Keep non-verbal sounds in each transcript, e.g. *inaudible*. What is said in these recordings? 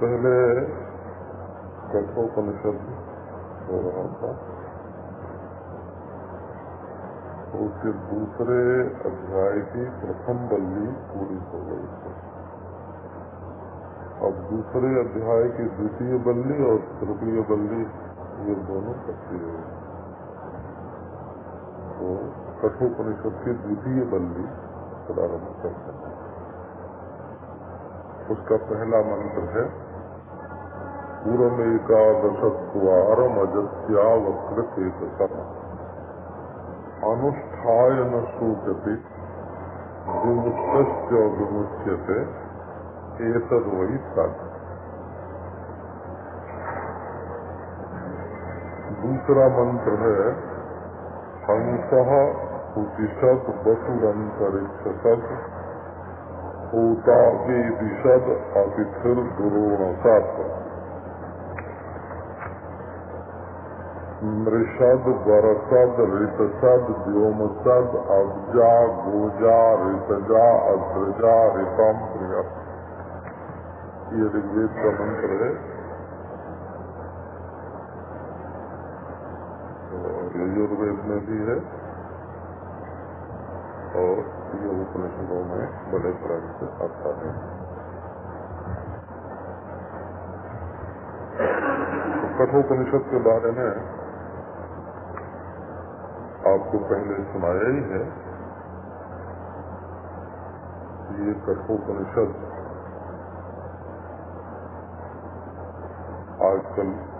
पहले कठोपनिषद हो रहा था उसके दूसरे अध्याय की प्रथम बल्ली पूरी हो गई थी। अब दूसरे अध्याय की द्वितीय बल्ली और तृतीय बल्ली ये दोनों कच्ची है तो कठोपनिषद की द्वितीय बल्ली प्रारंभ करते हैं। उसका पहला मंत्र है पूरमेकादशत्वारम अजस्या वक्रत एक अनुष्ठाय न शोचते विमुक्त विमुच्यते एतद वही तद। दूसरा मंत्र है, हंस उतिषद वसुरंतरिक्षद होता दिशद अतिथिर दुरोणसत मृषद वरसद ऋतसद, व्योमसद, अब्जा, गोजा, ऋतजा अग्रजा ऋतम, प्रिय। ये ऋग्वेद का मंत्र है। यजुर्वेद में भी है। और ये उपनिषदों में बड़े क्रम से आता है। तो कठोपनिषद के बारे में आपको पहले सुनाया ही है। ये कठोपनिषद। आजकल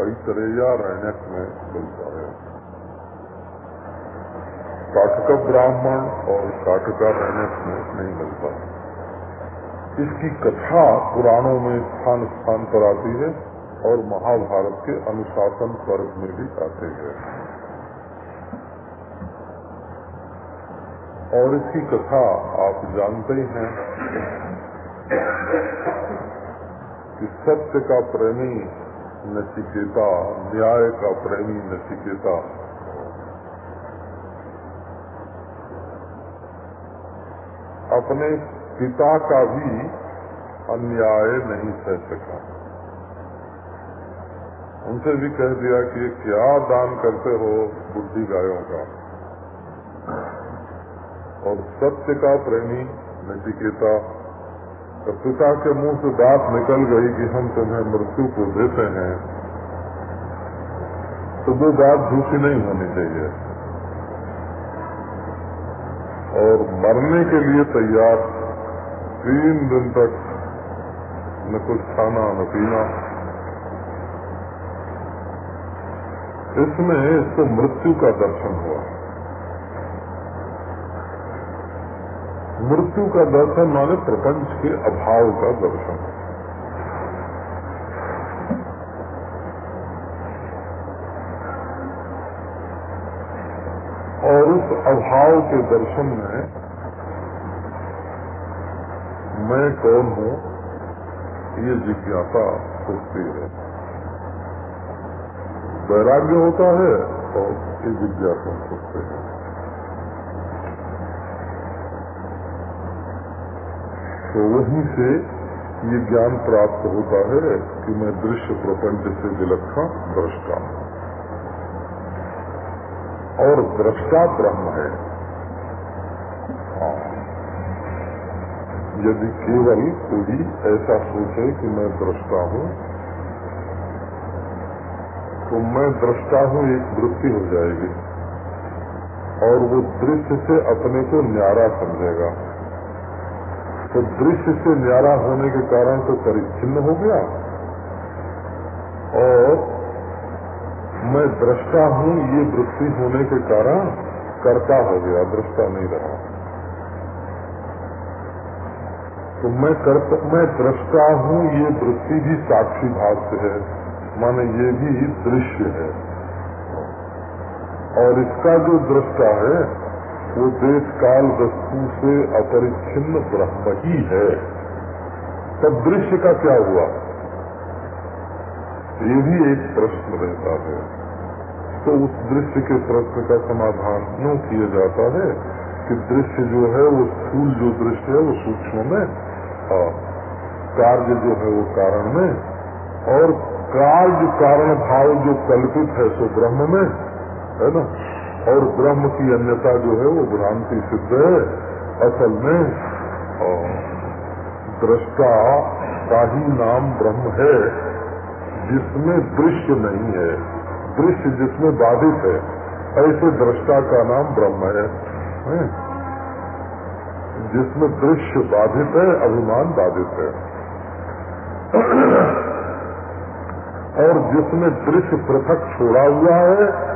तरह रैनक में मिलता है। काटका ब्राह्मण और काटका रैनक में नहीं मिलता इसकी कथा पुराणों में स्थान स्थान पर आती है और महाभारत के अनुशासन पर्व में भी आते हैं। और इसकी कथा आप जानते ही हैं कि सत्य का प्रेमी नचिकेता, न्याय का प्रेमी नचिकेता। अपने पिता का भी अन्याय नहीं सह सका। उनसे भी कह दिया कि क्या दान करते हो बुद्धि गायों का? और सत्य का प्रेमी नचिकेता। तो पिता के मुँह से बात निकल गई कि हम तुम्हें मृत्यु को देते हैं। तो वो बात झूठी नहीं होनी चाहिए। और मरने के लिए तैयार तीन दिन तक न कुछ खाना, न पीना। इसमें इसको मृत्यु का दर्शन हुआ। मृत्यु का दर्शन माने प्रपंच के अभाव का दर्शन। और उस अभाव के दर्शन में मैं कौन हूँ, ये जिज्ञासा होती है। वैराग्य होता है और ये जिज्ञासा उठते हैं। तो वहीं से ये ज्ञान प्राप्त होता है कि मैं दृश्य प्रपंच से विलक्षण दृष्टा हूँ। और दृष्टा ब्रह्म है। हाँ। यदि केवल कोई ऐसा सोचे कि मैं दृष्टा हूँ तो मैं दृष्टा हूँ, एक वृत्ति हो जाएगी। और वो दृश्य से अपने को न्यारा समझेगा। तो दृश्य से न्यारा होने के कारण तो परिच्छिन्न हो गया। और मैं दृष्टा हूँ, ये वृत्ति होने के कारण कर्ता हो गया, दृष्टा नहीं रहा। तो मैं कर्ता, मैं दृष्टा हूँ, ये वृत्ति भी साक्षी भाव से है, माने ये भी दृश्य है। और इसका जो दृष्टा है वो देश काल वस्तु से अपरिच्छिन्न ब्रह्म ही है। तब दृश्य का क्या हुआ? ये भी एक प्रश्न रहता है। तो उस दृश्य के प्रश्न का समाधान क्यों किया जाता है कि दृश्य जो है, वो स्थूल जो दृश्य है, वो सूक्ष्म में और कार्य जो है वो कारण में, और कार्य कारण भाव जो कल्पित है, सो ब्रह्म में, है ना? और ब्रह्म की अन्यता जो है वो भ्रांति सिद्ध है। असल में दृष्टा का ही नाम ब्रह्म है, जिसमें दृश्य नहीं है। दृश्य जिसमें बाधित है, ऐसे दृष्टा का नाम ब्रह्म है? जिसमें दृश्य बाधित है, अभिमान बाधित है। और जिसमें दृश्य पृथक छोड़ा हुआ है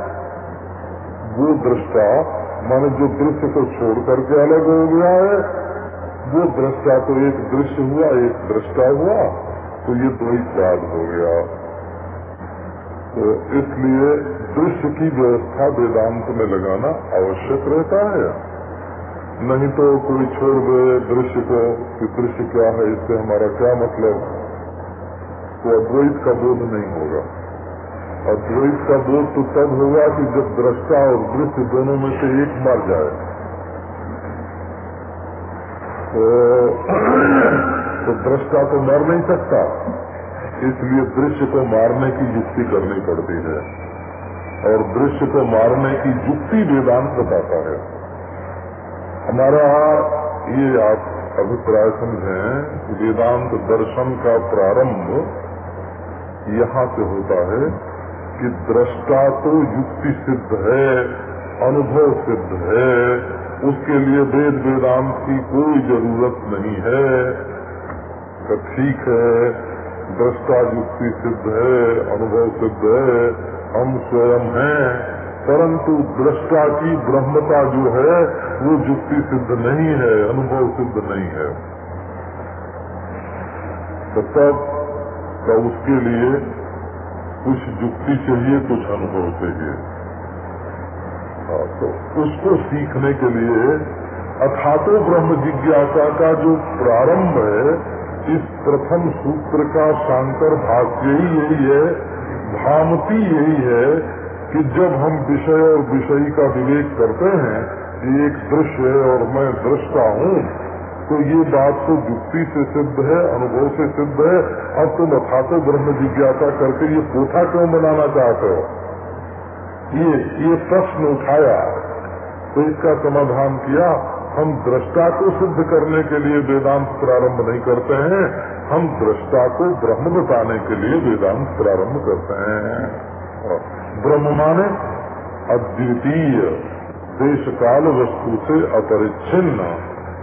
वो दृष्टा माने जो दृश्य को छोड़ करके अलग हो गया है। वो दृष्टा तो एक दृश्य हुआ, एक दृष्टा हुआ तो ये द्वैतवाद हो गया। तो इसलिए दृश्य की व्यवस्था वेदांत में लगाना आवश्यक रहता है। नहीं तो कोई छोड़ दे दृश्य को कि दृश्य क्या है, इससे हमारा क्या मतलब? तो अद्वैत का बोध नहीं होगा। अद्वैत का बोध तो तब होगा कि जब दृष्टा और दृश्य दोनों में से एक मर जाए। तो, तो दृष्टा तो मर नहीं सकता इसलिए दृश्य को मारने की युक्ति करनी पड़ती है। और दृश्य को मारने की युक्ति वेदांत बताता है। हमारा ये आप अभिप्राय समझें वेदांत दर्शन का प्रारंभ यहाँ से होता है। कि दृष्टा तो युक्ति सिद्ध है, अनुभव सिद्ध है, उसके लिए वेद वेदांत की कोई ज़रूरत नहीं है। तो ठीक है, दृष्टा युक्ति सिद्ध है, अनुभव सिद्ध है, हम स्वयं हैं, परंतु दृष्टा की ब्रह्मता जो है, वो युक्ति सिद्ध नहीं है, अनुभव सिद्ध नहीं है। तो तब तो उसके लिए कुछ युक्ति चाहिए कुछ अनुभव चाहिए। हाँ, तो उसको सीखने के लिए अथातो ब्रह्म जिज्ञासा का जो प्रारंभ है इस प्रथम सूत्र का शांकर भाष्य ही यही है भामती यही है कि जब हम विषय और विषयी का विवेक करते हैं कि एक दृश्य है और मैं दृष्टा हूँ तो ये बात तो युक्ति से सिद्ध है, अनुभव से सिद्ध है। अब तुम तो अथातो ब्रह्म जिज्ञासा करके ये पोथा क्यों बनाना चाहते हो? ये ये प्रश्न उठाया। तो इसका समाधान किया, हम दृष्टा को सिद्ध करने के लिए वेदांत प्रारंभ नहीं करते हैं, हम दृष्टा को ब्रह्म बताने के लिए वेदांत प्रारंभ करते हैं। ब्रह्म माने अद्वितीय देश काल वस्तु से अपरिच्छिन्न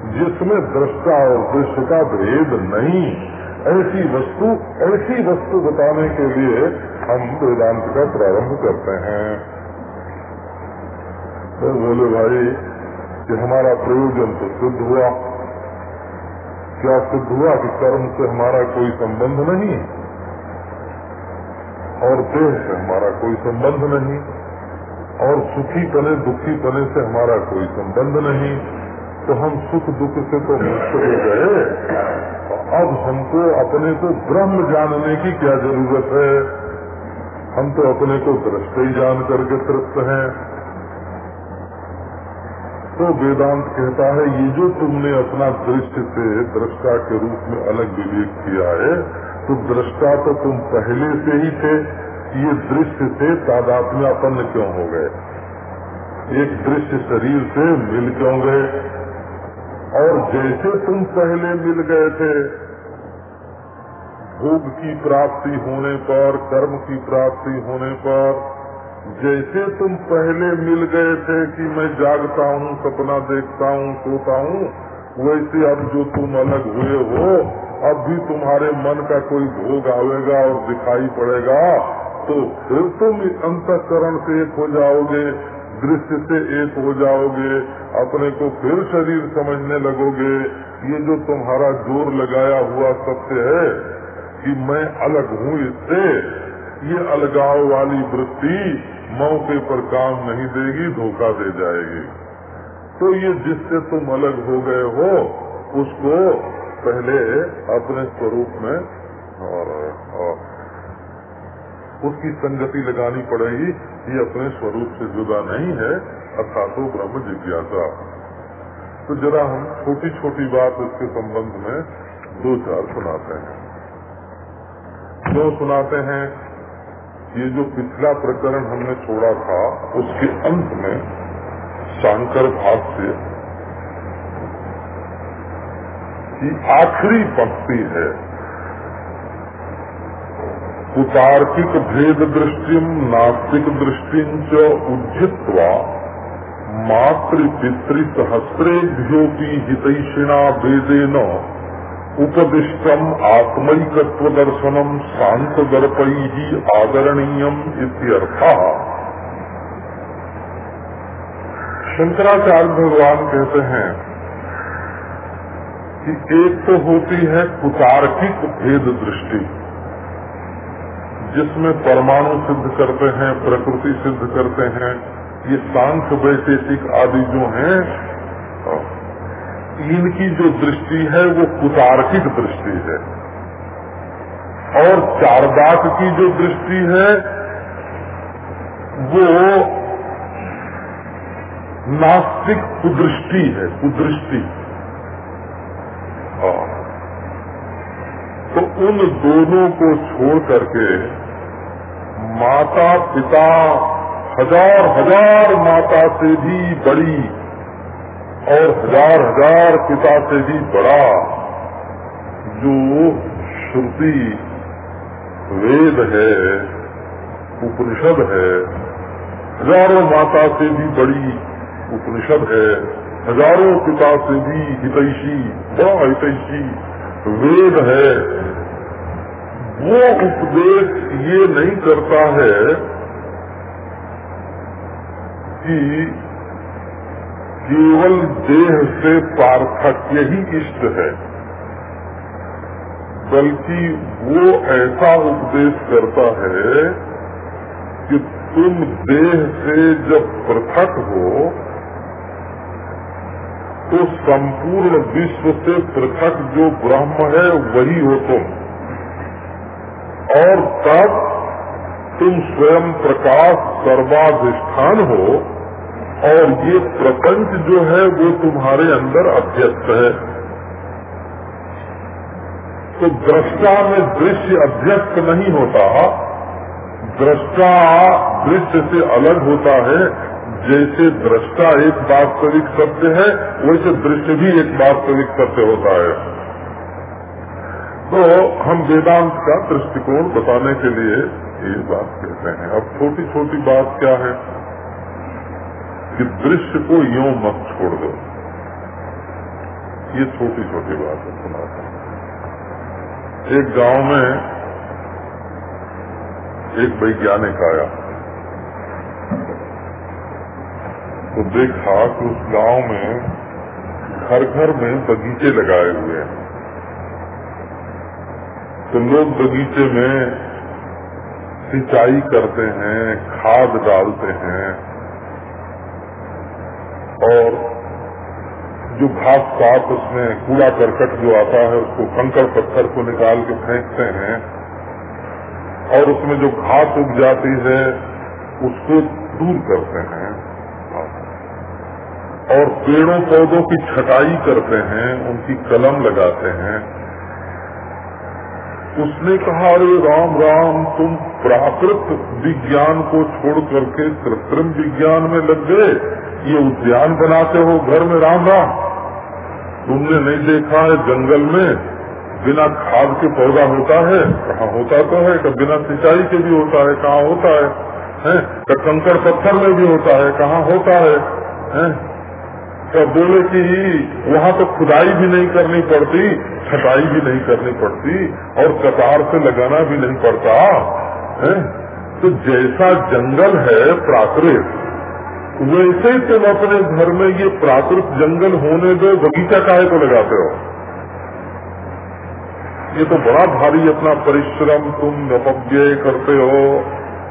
जिसमें दृष्टा और दृश्य का भेद नहीं, ऐसी वस्तु ऐसी वस्तु बताने के लिए हम वेदांत का प्रारंभ करते हैं। तो बोले भाई, कि हमारा प्रयोजन तो सिद्ध हुआ। क्या सिद्ध हुआ कि कर्म से हमारा कोई संबंध नहीं? और देह से हमारा कोई संबंध नहीं? और सुखी पने, दुखी पने से हमारा कोई संबंध नहीं? तो हम सुख दुख से तो मुक्त हो गए। अब हमको अपने को ब्रह्म जानने की क्या ज़रूरत है? हम तो अपने को दृष्टि जान करके तृप्त हैं। तो वेदांत कहता है, ये जो तुमने अपना दृश्य से दृष्टा के रूप में अलग विवेक किया है तो दृष्टा तो तुम पहले से ही थे, ये दृश्य से तादात्म्यापन्न क्यों हो गए? एक दृश्य शरीर से मिल क्यों गए? और जैसे तुम पहले मिल गए थे, भोग की प्राप्ति होने पर, कर्म की प्राप्ति होने पर, जैसे तुम पहले मिल गए थे कि मैं जागता हूँ, सपना देखता हूँ, सोता हूँ, वैसे अब जो तुम अलग हुए हो, अब भी तुम्हारे मन का कोई भोग आवेगा और दिखाई पड़ेगा तो फिर तुम अंतकरण से एक हो जाओगे। दृश्य से एक हो जाओगे अपने को फिर शरीर समझने लगोगे ये जो तुम्हारा ज़ोर लगाया हुआ सत्य है कि मैं अलग हूँ इससे ये अलगाव वाली वृत्ति मौके पर काम नहीं देगी धोखा दे जाएगी। तो ये जिससे तुम अलग हो गए हो उसको पहले अपने स्वरूप में और, और उसकी संगति लगानी पड़ेगी। ये अपने स्वरूप से जुदा नहीं है, अर्थात ब्रह्म जिज्ञासा। तो जरा हम छोटी छोटी बात उसके संबंध में दो चार सुनाते हैं। जो सुनाते हैं, ये जो पिछला प्रकरण हमने छोड़ा था, उसके अंत में शांकर भाष्य की आखिरी पंक्ति है। कुतार्किक भेद दृष्टि नास्तिक दृष्टि च उज्जित्वा सहस्रेभ्योपि हितैषिणा वेदेन उपदिष्टम आत्मैकत्व दर्शनम शांत दर्पई आदरणीयम इत्यर्थ। शंकराचार्य भगवान कहते हैं कि एक तो होती है कुतार्किक भेद दृष्टि जिसमें परमाणु सिद्ध करते हैं, प्रकृति सिद्ध करते हैं, ये सांख्य वैशेषिक आदि जो हैं, इनकी जो दृष्टि है, वो कुतार्किक दृष्टि है। और चारदाक की जो दृष्टि है, वो नास्तिक कुदृष्टि है, कुदृष्टि। तो उन दोनों को छोड़ करके माता पिता हज़ार हज़ार माता से भी बड़ी और हज़ार हज़ार पिता से भी बड़ा जो श्रुति वेद है, उपनिषद है, हज़ारों माता से भी बड़ी उपनिषद है, हज़ारों पिता से भी हितैषी, बड़ा हितैषी वेद है। वो उपदेश ये नहीं करता है कि केवल देह से पार्थक्य ही इष्ट है, बल्कि वो ऐसा उपदेश करता है कि तुम देह से जब पृथक हो तो संपूर्ण विश्व से पृथक जो ब्रह्म है वही हो तुम। और तब तुम स्वयं प्रकाश सर्वाधिष्ठान हो, और ये प्रपंच जो है वो तुम्हारे अंदर अध्यस्त है। तो दृष्टा में दृश्य अध्यस्त नहीं होता, दृष्टा दृश्य से अलग होता है, जैसे दृष्टा एक वास्तविक सत्य है, वैसे दृश्य भी एक वास्तविक सत्य होता है। तो हम वेदांत का दृष्टिकोण बताने के लिए ये बात कहते हैं। अब छोटी छोटी बात क्या है? कि दृश्य को यो मत छोड़ दो। ये छोटी छोटी बात है, सुनाते हैं। एक गाँव में एक वैज्ञानिक आया। तो देखा कि उस गाँव में घर घर में बगीचे लगाए हुए हैं। तो लोग बगीचे में सिंचाई करते हैं, खाद डालते हैं। और जो घास पात उसमें, कूड़ा करकट जो आता है, उसको कंकड़ पत्थर को निकाल के फेंकते हैं। और उसमें जो घास उग जाती है, उसको दूर करते हैं। और पेड़ों पौधों की छटाई करते हैं, उनकी कलम लगाते हैं। उसने कहा अरे राम राम तुम प्राकृत विज्ञान को छोड़ करके कृत्रिम विज्ञान में लग गए। ये उद्यान बनाते हो घर में राम राम। तुमने नहीं देखा है जंगल में बिना खाद के पौधा होता है? कहाँ होता तो है तो बिना सिंचाई के भी होता है कहाँ होता है, है? कंकड़ पत्थर में भी होता है कहाँ होता है, है? तो बोले कि वहाँ तो खुदाई भी नहीं करनी पड़ती, छटाई भी नहीं करनी पड़ती और कतार से लगाना भी नहीं पड़ता, है? तो जैसा जंगल है प्राकृत, वैसे ही तुम अपने घर में ये प्राकृत जंगल होने दो, बगीचा काहे को लगाते हो? ये तो बड़ा भारी अपना परिश्रम तुम अपव्यय करते हो,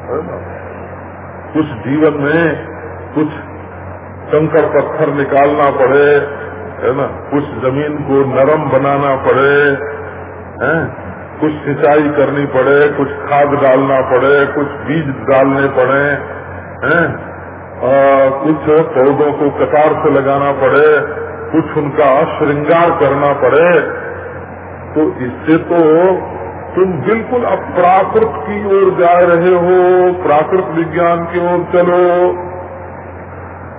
है ना? कुछ जीवन में कुछ कंकड़ पत्थर निकालना पड़े, है ना? कुछ ज़मीन को नरम बनाना पड़े, है? कुछ सिंचाई करनी पड़े, कुछ खाद डालना पड़े, कुछ बीज डालने पड़े, हैं? कुछ पौधों को कतार से लगाना पड़े, कुछ उनका श्रृंगार करना पड़े। तो इससे तो तुम बिल्कुल अब प्राकृत की ओर जा रहे हो, प्राकृत विज्ञान की ओर चलो।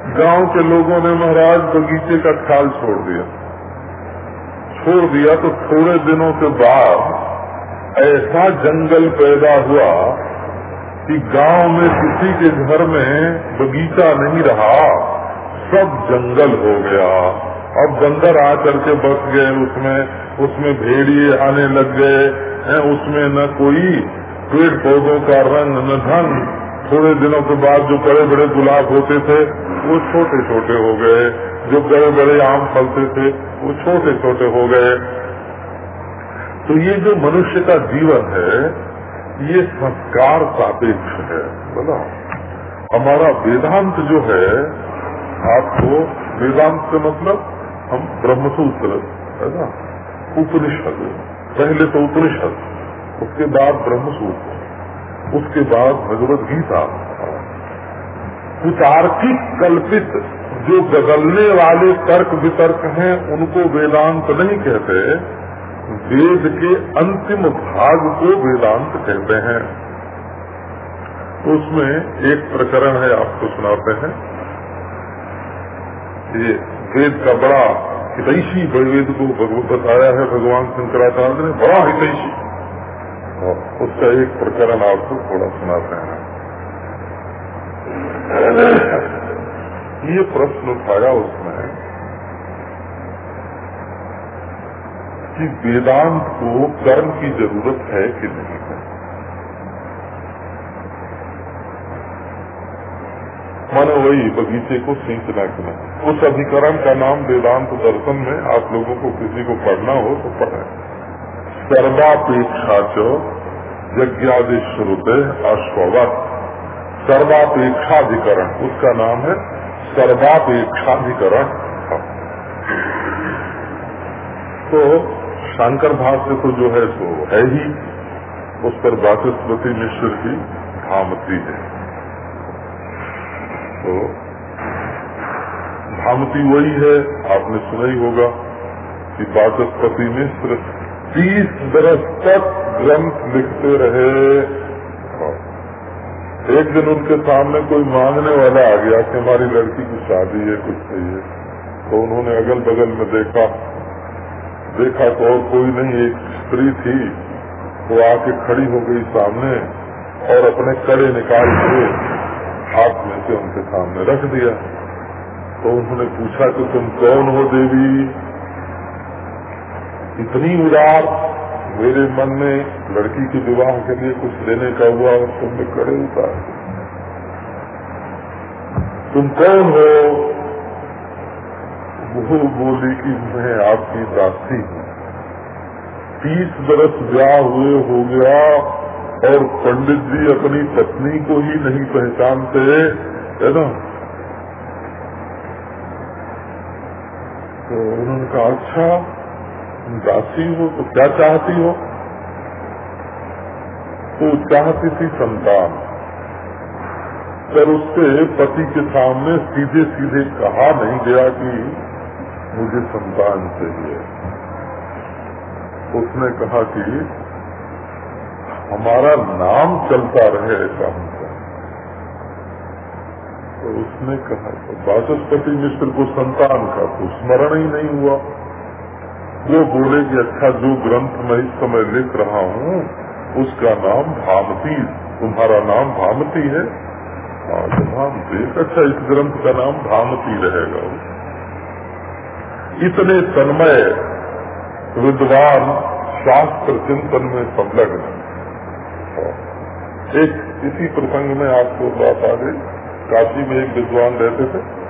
गाँव के लोगों ने महाराज बगीचे का ख्याल छोड़ दिया। छोड़ दिया तो थोड़े दिनों के बाद ऐसा जंगल पैदा हुआ कि गाँव में किसी के घर में बगीचा नहीं रहा, सब जंगल हो गया। अब बंदर आ करके बस गए, उसमें उसमें भेड़िए आने लग गए, हैं, उसमें न कोई पेड़ पौधों का रंग, न ढंग थोड़े दिनों के बाद जो बड़े बड़े गुलाब होते थे, वो छोटे छोटे हो गए। जो बड़े बड़े आम फलते थे, वो छोटे छोटे हो गए। तो ये जो मनुष्य का जीवन है, ये संस्कार सापेक्ष है, बोला। हमारा वेदांत जो है, आपको वेदांत से मतलब हम ब्रह्मसूत्र, है ना? उपनिषद। पहले तो उपनिषद, उसके बाद ब्रह्मसूत्र। उसके बाद भगवत गीता। कुतार्किक कल्पित जो बदलने वाले तर्क वितर्क हैं, उनको वेदांत नहीं कहते। वेद के अंतिम भाग को वेदांत कहते हैं। तो उसमें एक प्रकरण है, आपको सुनाते हैं। ये वेद का बड़ा हितैषी वेद को बताया है भगवान शंकराचार्य ने, बड़ा हितैषी। उसका एक प्रकरण आपको थोड़ा सुनाते हैं ये प्रश्न उठाया उसमें कि वेदांत को कर्म की ज़रूरत है कि नहीं है। मानो वही बगीचे को सींचना कि उस अधिकरण का नाम वेदांत दर्शन में आप लोगों को किसी को पढ़ना हो तो पढ़े। सर्वापेक्षा च यज्ञादि श्रुते अश्ववत सर्वापेक्षाधिकरण उसका नाम है सर्वापेक्षाधिकरण तो शंकर भाष्य तो जो है सो है ही, उस पर वाचस्पति मिश्र की भामती है। तो भामती वही है, आपने सुना ही होगा कि वाचस्पति मिश्र तीस बरस तक ग्रंथ लिखते रहे। एक दिन उनके सामने कोई मांगने वाला आ गया कि हमारी लड़की की शादी है, कुछ चाहिए तो उन्होंने अगल बगल में देखा। देखा तो और कोई नहीं, एक स्त्री थी। वो आके खड़ी हो गई सामने और अपने कड़े निकाल के हाथ में से उनके सामने रख दिया। तो उन्होंने पूछा कि तुम कौन हो देवी? इतनी उदार, मेरे मन में लड़की के विवाह के लिए कुछ देने का हुआ और तुमने करे उतार तुम कौन हो? वो बोली कि मैं आपकी दासी हूँ। तीस बरस ब्याह हुए हो गया और पंडित जी अपनी पत्नी को ही नहीं पहचानते, है ना? तो उन्होंने कहा अच्छा दासी हो तो क्या चाहती हो? तो चाहती थी संतान। पर उससे पति के सामने सीधे सीधे कहा नहीं गया कि मुझे संतान चाहिए। उसने कहा कि हमारा नाम चलता रहे ऐसा हमको तो उसने कहा तो वाचस्पति मिश्र को संतान का तो स्मरण ही नहीं हुआ। वो बोले कि अच्छा जो ग्रंथ मैं इस समय लिख रहा हूँ, उसका नाम भामती, तुम्हारा नाम भामती है। हाँ भामती अच्छा इस ग्रंथ का नाम भामती रहेगा। इतने तन्मय, विद्वान, शास्त्र चिंतन में संलग्न एक, इसी प्रसंग में आपको बात आ गई। काशी में एक विद्वान रहते थे।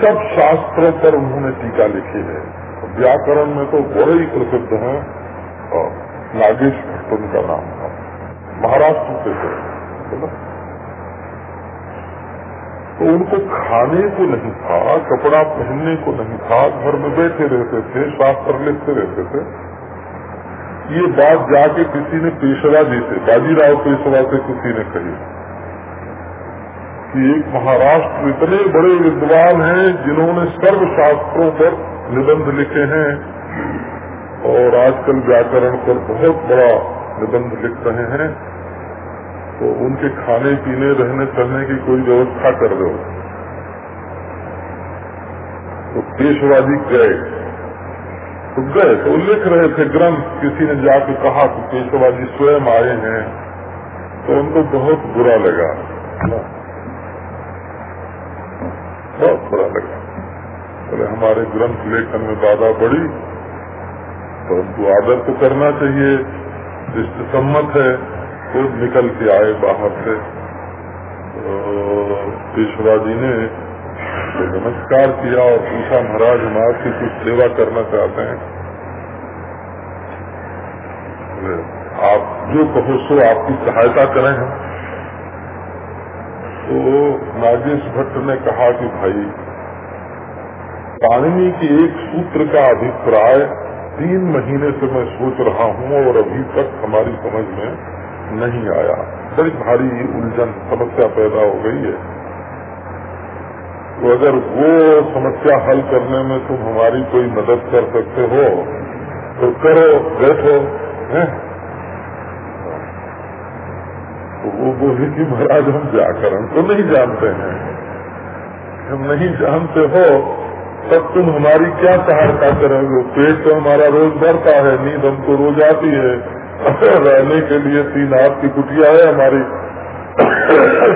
सब शास्त्रों पर उन्होंने टीका लिखी है। व्याकरण में तो बड़े ही प्रसिद्ध हैं। नागेश भट्ट उनका नाम था। महाराष्ट्र से थे। तो उनको खाने को नहीं था, कपड़ा पहनने को नहीं था, घर में बैठे रहते थे, शास्त्र लिखते रहते थे। ये बात जाके किसी ने पेशवा जी से बाजीराव पेशवा से किसी ने कही। कि एक महाराष्ट्र इतने बड़े विद्वान हैं जिन्होंने सर्व शास्त्रों पर निबंध लिखे हैं और आजकल व्याकरण पर बहुत बड़ा निबंध लिख रहे हैं। तो उनके खाने, पीने, रहने सहने की कोई व्यवस्था कर दो। तो पेशवाजी गए। तो गए तो लिख रहे थे ग्रंथ। किसी ने जाके कहा कि पेशवाजी स्वयं आए हैं। तो उनको बहुत बुरा लगा। बहुत बुरा लगा। अरे हमारे ग्रंथ लेखन में बाधा पड़ी, परंतु आदर तो करना चाहिए। इष्ट सम्मत है खुद निकल के आए बाहर से। पेशवा जी ने तो नमस्कार किया और पूछा, महाराज, हम आपकी कुछ सेवा करना चाहते हैं। आप जो कहो सो आपकी सहायता करें हम। तो नागेश भट्ट ने कहा कि भाई पाणिनि के एक सूत्र का अभिप्राय, तीन महीने से मैं सोच रहा हूँ और अभी तक हमारी समझ में नहीं आया। बड़ी भारी उलझन, समस्या पैदा हो गई है। तो अगर वो समस्या हल करने में तुम हमारी कोई मदद कर सकते हो तो करो, बैठो, है? तो वो बोले कि महाराज, हम व्याकरण तो नहीं जानते हैं। हम नहीं जानते हो, तब तुम हमारी क्या सहायता करोगे? पेट तो हमारा रोज भरता है, नींद हमको रोज आती है। रहने के लिए तीन हाथ की कुटिया है हमारी।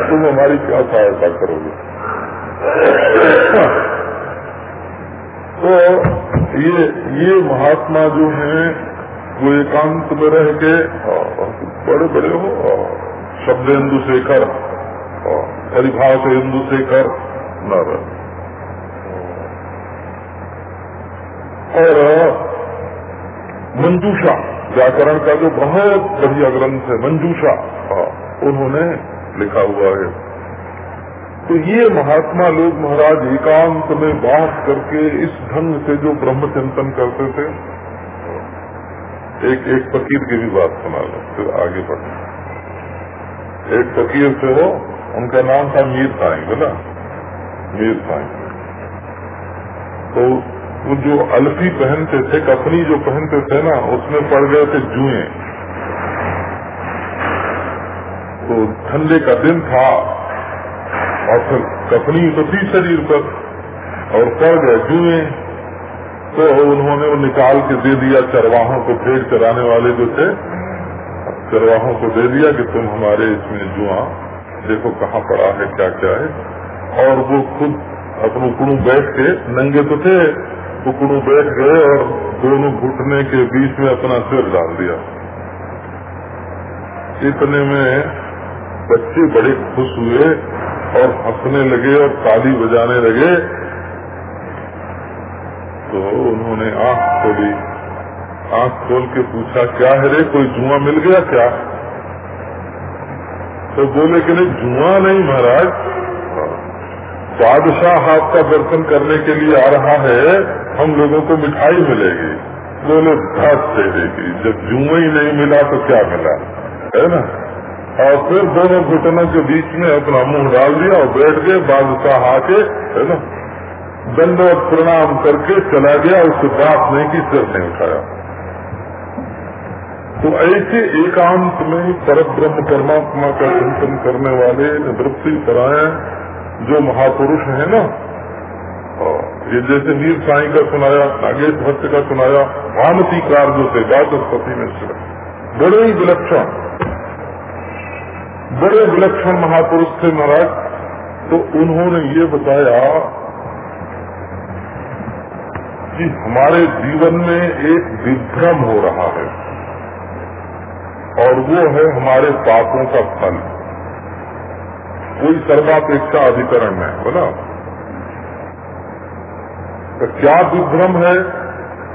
तुम हमारी क्या सहायता करोगे? तो ये ये महात्मा जो है, वो एकांत में रह के बड़े बड़े हो। शब्देन्दु शेखर परिभाष हिंदू शेखर न रहे और, मंजूषा, व्याकरण का जो बहुत बढ़िया ग्रंथ है, मंजूषा उन्होंने लिखा हुआ है। तो ये महात्मा लोग महाराज एकांत में बात करके इस ढंग से जो ब्रह्म चिंतन करते थे एक एक फकीर की भी बात सुना लो, फिर आगे बढ़े एक फकीर थे वो उनका नाम था मीर साई बोला? मीर साई तो वो जो अल्फी पहनते थे, कफनी जो पहनते थे ना, उसमें पड़ गए थे जुए। तो ठंडे का दिन था, और फिर कफनी तो थी शरीर पर, और पड़ गए जुए। तो उन्होंने वो निकाल के दे दिया, चरवाहों को भेड़ चराने वाले जो थे चरवाहों को दे दिया कि तुम हमारे इसमें जुआ। देखो कहाँ पड़ा है क्या क्या है। और वो खुद अपने कुणु बैठ के, नंगे तो थे टुकड़ू बैठ गए और दोनों घुटने के बीच में अपना सिर डाल दिया। इतने में बच्चे बड़े खुश हुए और हंसने लगे और ताली बजाने लगे। तो उन्होंने आँख खोली। आँख खोल के पूछा, क्या है रे, कोई जुआ मिल गया क्या? तो बोले कि नहीं, जुआ नहीं महाराज। बादशाह आपका दर्शन करने के लिए आ रहा है, हम लोगों को मिठाई मिलेगी। बोले घास देगी जब जुआ ही नहीं मिला तो क्या मिला? है ना? और फिर दोनों घुटनों के बीच में अपना मुँह डाल दिया और बैठ गए, बादशाह आके, है ना, दंडवत प्रणाम करके चला गया उससे बात नहीं की सिर नहीं उठाया। तो ऐसे एकांत में पर ब्रह्म परमात्मा का चिंतन करने वाले निवृत्ति परायण जो महापुरुष है ना ये जैसे वीर साई का सुनाया, नागेश भट्ट का सुनाया भानती जो थे वाचस्पति मिश्र बड़े ही विलक्षण, बड़े विलक्षण महापुरुष थे महाराज। तो उन्होंने ये बताया कि हमारे जीवन में एक विभ्रम हो रहा है। और वो है हमारे पापों का फल। कोई सर्वापेक्षा अधिकरण है, बोला। तो क्या विभ्रम है?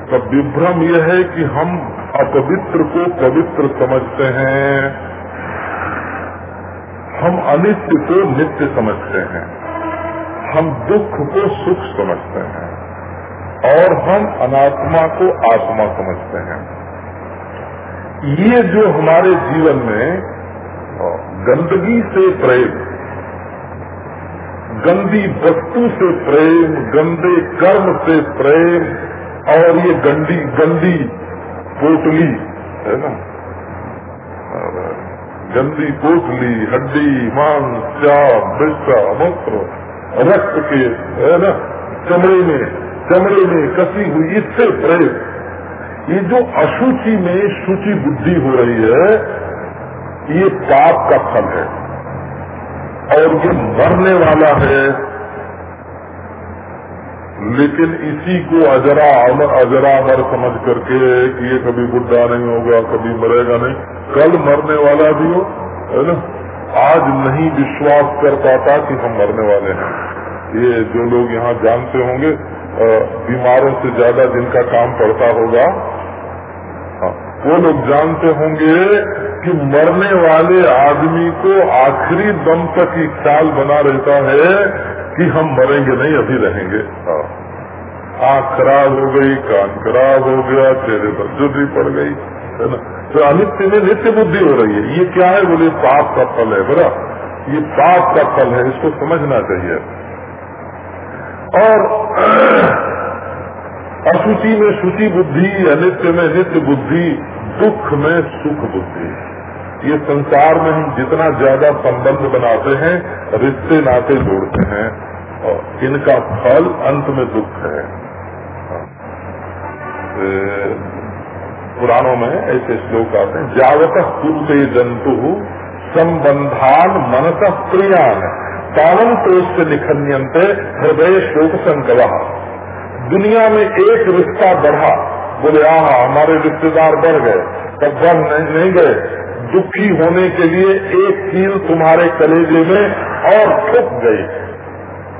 तो विभ्रम यह है कि हम अपवित्र को पवित्र समझते हैं। हम अनित्य को नित्य समझते हैं। हम दुख को सुख समझते हैं। और हम अनात्मा को आत्मा समझते हैं। ये जो हमारे जीवन में गंदगी से प्रेम, गंदी वस्तु से प्रेम, गंदे कर्म से प्रेम, और ये गंदी गंदी पोटली, है ना? गंदी पोटली, हड्डी, मांस, चाप बिस्सा मूत्र रक्त के, है ना? चमड़े में चमड़े में कसी हुई, इससे प्रेम। ये जो अशुचि में शुचि बुद्धि हो रही है, ये पाप का फल है। और ये मरने वाला है। लेकिन इसी को अजरा अमर अजरा अमर समझ करके कि ये कभी बुढ़ा नहीं होगा, कभी मरेगा नहीं। कल मरने वाला भी हो, है ना? आज नहीं विश्वास कर पाता कि हम मरने वाले हैं। ये जो लोग यहाँ जानते होंगे बीमारों से ज़्यादा जिनका काम पड़ता होगा वो लोग जानते होंगे कि मरने वाले आदमी को आखिरी दम तक ही ख्याल बना रहता है कि हम मरेंगे नहीं, अभी रहेंगे। हाँ। आँख खराब हो गई, कान खराब हो गया, चेहरे पर जुदी पड़ गई, है ना? तो अनित्य में नित्य बुद्धि हो रही है। ये क्या है? बोले, पाप का फल है बड़ा ये पाप का फल है, इसको समझना चाहिए। और अशुचि में शुचि बुद्धि, अनित्य में नित्य बुद्धि, दुख में सुख बुद्धि। ये संसार में हम जितना ज़्यादा संबंध बनाते हैं, रिश्ते नाते जोड़ते हैं, और इनका फल अंत में दुख है। पुराणों में ऐसे श्लोक आते हैं, जावत कुलते जंतु, संबंधान मनस प्रियान, पावन तोष से निखन्यंते हृदय शोक संकला। दुनिया में एक रिश्ता बढ़ा बोले आह हमारे रिश्तेदार बढ़ गए तब बढ़ नहीं, नहीं गए। दुखी होने के लिए एक कील तुम्हारे कलेजे में और ठुक गई।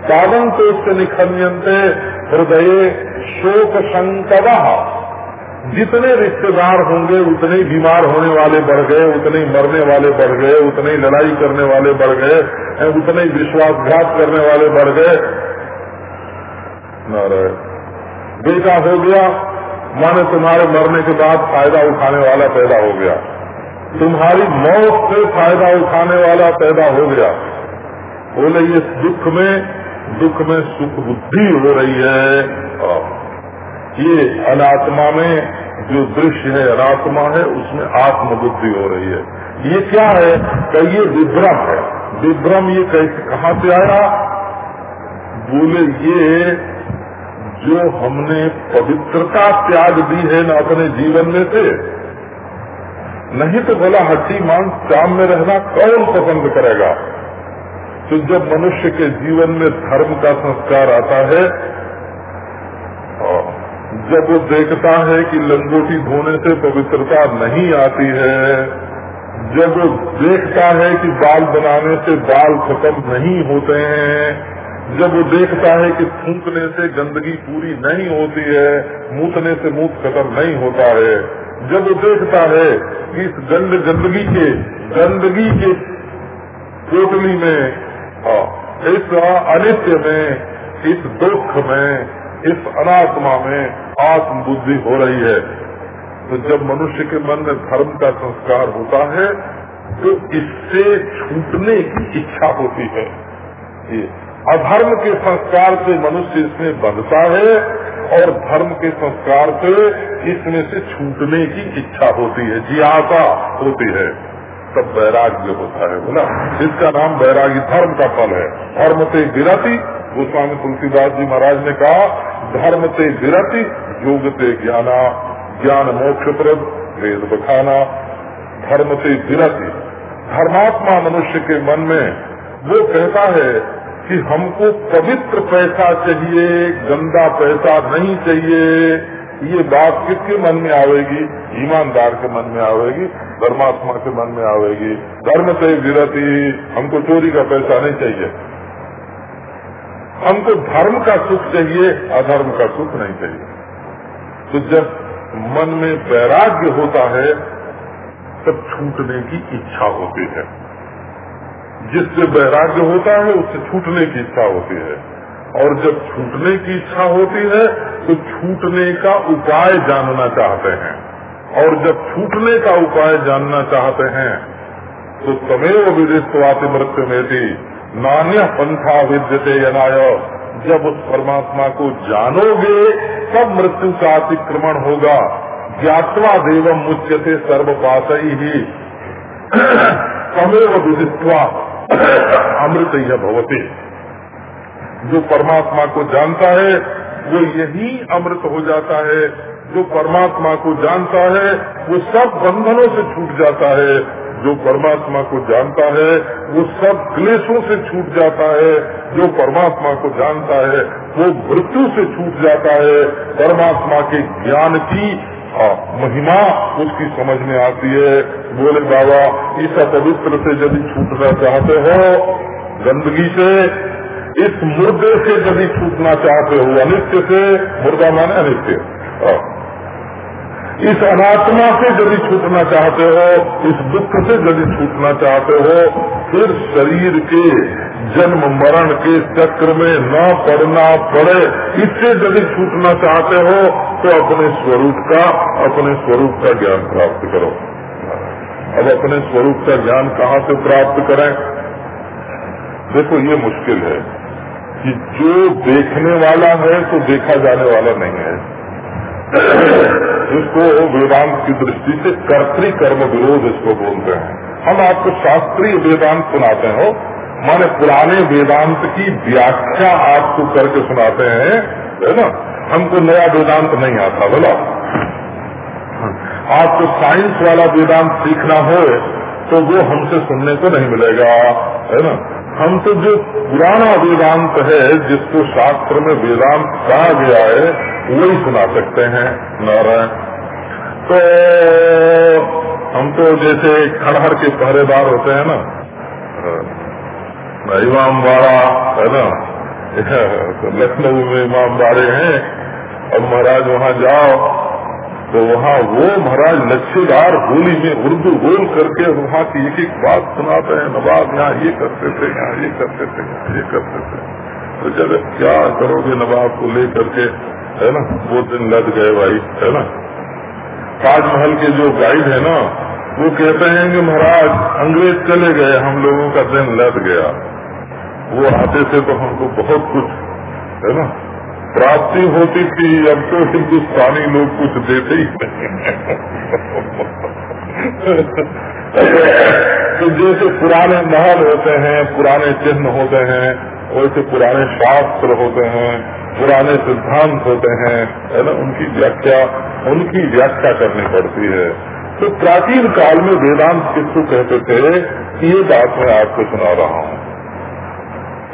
सावन तो उससे निखन्यंते हृदय शोक शंकवा जितने रिश्तेदार होंगे उतने ही बीमार होने वाले बढ़ गए उतने ही मरने वाले बढ़ गए उतने ही लड़ाई करने वाले बढ़ गए उतने ही विश्वासघात करने वाले बढ़ गए। बेटा हो गया, माने तुम्हारे मरने के बाद फ़ायदा उठाने वाला पैदा हो गया। तुम्हारी मौत से फ़ायदा उठाने वाला पैदा हो गया। बोले, ये दुख में दुख में सुख बुद्धि हो रही है। ये अनात्मा में जो दृश्य है, अनात्मा है, उसमें आत्म बुद्धि हो रही है। ये क्या है? कि ये विभ्रम है। विभ्रम ये कैसे कहाँ से आया? बोले, ये जो हमने पवित्रता त्याग दी है ना अपने जीवन में से, नहीं तो भला हड्डी मांस चाम में रहना कौन पसंद करेगा? तो जब मनुष्य के जीवन में धर्म का संस्कार आता है जब वो देखता है कि लंगोटी धोने से पवित्रता नहीं आती है, जब वो देखता है कि बाल बनाने से बाल खत्म नहीं होते हैं जब वो देखता है कि थूकने से गंदगी पूरी नहीं होती है मूतने से मूत खत्म नहीं होता है। जब वो देखता है कि इस गंद गंदगी के गंदगी के टोटली में हाँ, इस अनित्य में इस दुख में इस अनात्मा में आत्मबुद्धि हो रही है। तो जब मनुष्य के मन में धर्म का संस्कार होता है तो इससे छूटने की इच्छा होती है। ये अधर्म के संस्कार से मनुष्य इसमें बंधता है और धर्म के संस्कार से इसमें से छूटने की इच्छा होती है जियासा होती है। तब वैराग्य होता है, बोला। इसका नाम वैराग्य धर्म का फल है। धर्म से विरति, गोस्वामी तुलसीदास जी महाराज ने कहा, धर्म से विरति, योग से ज्ञाना, ज्ञान मोक्ष प्रद वेद बखाना। धर्म से विरति, धर्मात्मा मनुष्य के मन में वो कहता है कि हमको पवित्र पैसा चाहिए, गंदा पैसा नहीं चाहिए। ये बात किसके मन में आवेगी? ईमानदार के मन में आवेगी, धर्मात्मा के मन में आवेगी। धर्म से विरति, हमको चोरी का पैसा नहीं चाहिए। हमको धर्म का सुख चाहिए, अधर्म का सुख नहीं चाहिए। तो जब मन में वैराग्य होता है, तब छूटने की इच्छा होती है। जिससे वैराग्य होता है, उससे छूटने की इच्छा होती है। और जब छूटने की इच्छा होती है तो छूटने का उपाय जानना चाहते हैं। और जब छूटने का उपाय जानना चाहते हैं तो तमेव विदित्वाति मृत्यु में थी नान्य पंथा विद्यते यनाय। जब उस परमात्मा को जानोगे, तब मृत्यु का अतिक्रमण होगा। ज्ञातवा देवम मुच्यते सर्वपात ही तमेव विदित्वा अमृत यह भवती। जो परमात्मा को जानता है, वो यही अमृत हो जाता है। जो परमात्मा को जानता है, वो सब बंधनों से छूट जाता है। जो परमात्मा को जानता है, वो सब क्लेशों से छूट जाता है। जो परमात्मा को जानता है, वो मृत्यु से छूट जाता है। परमात्मा के ज्ञान की महिमा उसकी समझ में आती है। बोले, बाबा इस अपवित्र से यदि छूटना चाहते हो, गंदगी से, इस मुर्दे से यदि छूटना चाहते हो, अनित्य से, मुर्दा माने अनित्य। इस अनात्मा से यदि छूटना चाहते हो, इस दुख से यदि छूटना चाहते हो, फिर शरीर के जन्म मरण के चक्र में न पड़ना पड़े। इससे यदि छूटना चाहते हो तो अपने स्वरूप का, अपने स्वरूप का ज्ञान प्राप्त करो। अब अपने स्वरूप का ज्ञान कहाँ से प्राप्त करें? देखो, ये मुश्किल है कि जो देखने वाला है तो देखा जाने वाला नहीं है। इसको वेदांत की दृष्टि से कर्तरी कर्म विरोध इसको बोलते हैं। हम आपको शास्त्रीय वेदांत सुनाते हो। माने पुराने वेदांत की व्याख्या आपको करके सुनाते हैं, है ना? हमको नया वेदांत नहीं आता, बोला। आपको साइंस वाला वेदांत सीखना हो तो वो हमसे सुनने को नहीं मिलेगा, है ना? हम तो जो पुराना वेदांत है, जिसको शास्त्र में वेदांत कहा गया है, वही सुना सकते हैं, नारायण। तो हम तो जैसे खड़हर के पहरेदार होते हैं ना? इमाम बाड़ा है ना? तो लखनऊ में इमाम बाड़े हैं। और महाराज वहाँ जाओ। तो वहाँ वो महाराज नक्शेदार होली में उर्दू बोल करके वहाँ की एक एक बात सुनाते हैं नवाब यहाँ ये करते थे, यहाँ ये करते थे, यहाँ ये करते थे। तो जब क्या करोगे नवाब को ले करके है ना? वो दिन लद गए भाई, है ना? ताजमहल के जो गाइड है ना, वो कहते हैं कि महाराज, अंग्रेज़ चले गए, हम लोगों का दिन लद गया। वो आते थे तो हमको बहुत कुछ, है ना? प्राप्ति होती थी अब तो हिंदुस्तानी लोग कुछ देते ही *laughs* तो जैसे पुराने महल होते हैं, पुराने चिन्ह होते हैं, वैसे पुराने शास्त्र होते हैं, पुराने सिद्धांत होते हैं, है ना? उनकी व्याख्या उनकी व्याख्या करनी पड़ती है। तो प्राचीन काल में वेदांत किसको कहते थे? ये बात मैं आपको सुना रहा हूँ।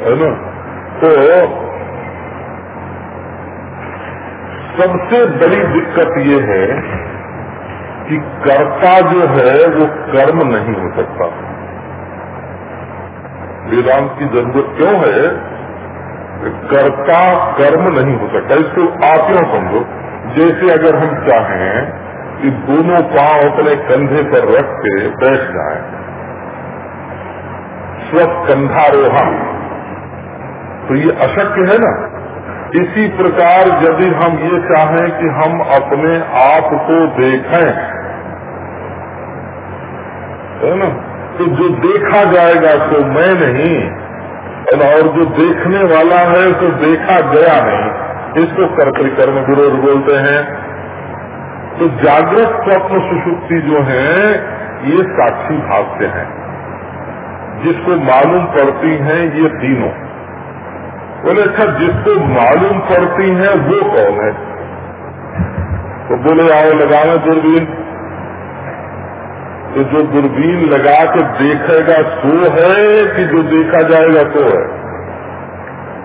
है ना? तो सबसे बड़ी दिक्कत ये है कि कर्ता जो है, वो कर्म नहीं हो सकता। वेदांत की ज़रूरत क्यों है? कर्ता कर्म नहीं हो सकता। इसको आप क्यों समझो। जैसे अगर हम चाहें कि दोनों पाँव अपने कंधे पर रख के बैठ जाए। स्वस्थ कंधारोहण तो ये अशक्य है ना? इसी प्रकार यदि हम ये चाहें कि हम अपने आप को देखें, है ना? तो जो देखा जाएगा तो मैं नहीं, और जो देखने वाला है तो देखा गया नहीं। इसको कर्तिकर्म विरोध बोलते हैं। तो जागृत स्वप्न सुषुप्ति जो है, ये साक्षी भाष्य हैं। जिसको मालूम पड़ती हैं ये तीनों। बोले अच्छा जिसको मालूम पड़ती है, वो कौन है? तो बोले, आओ लगावे दूरबीन। तो जो दूरबीन लगा के देखेगा, सो है कि जो देखा जाएगा तो है।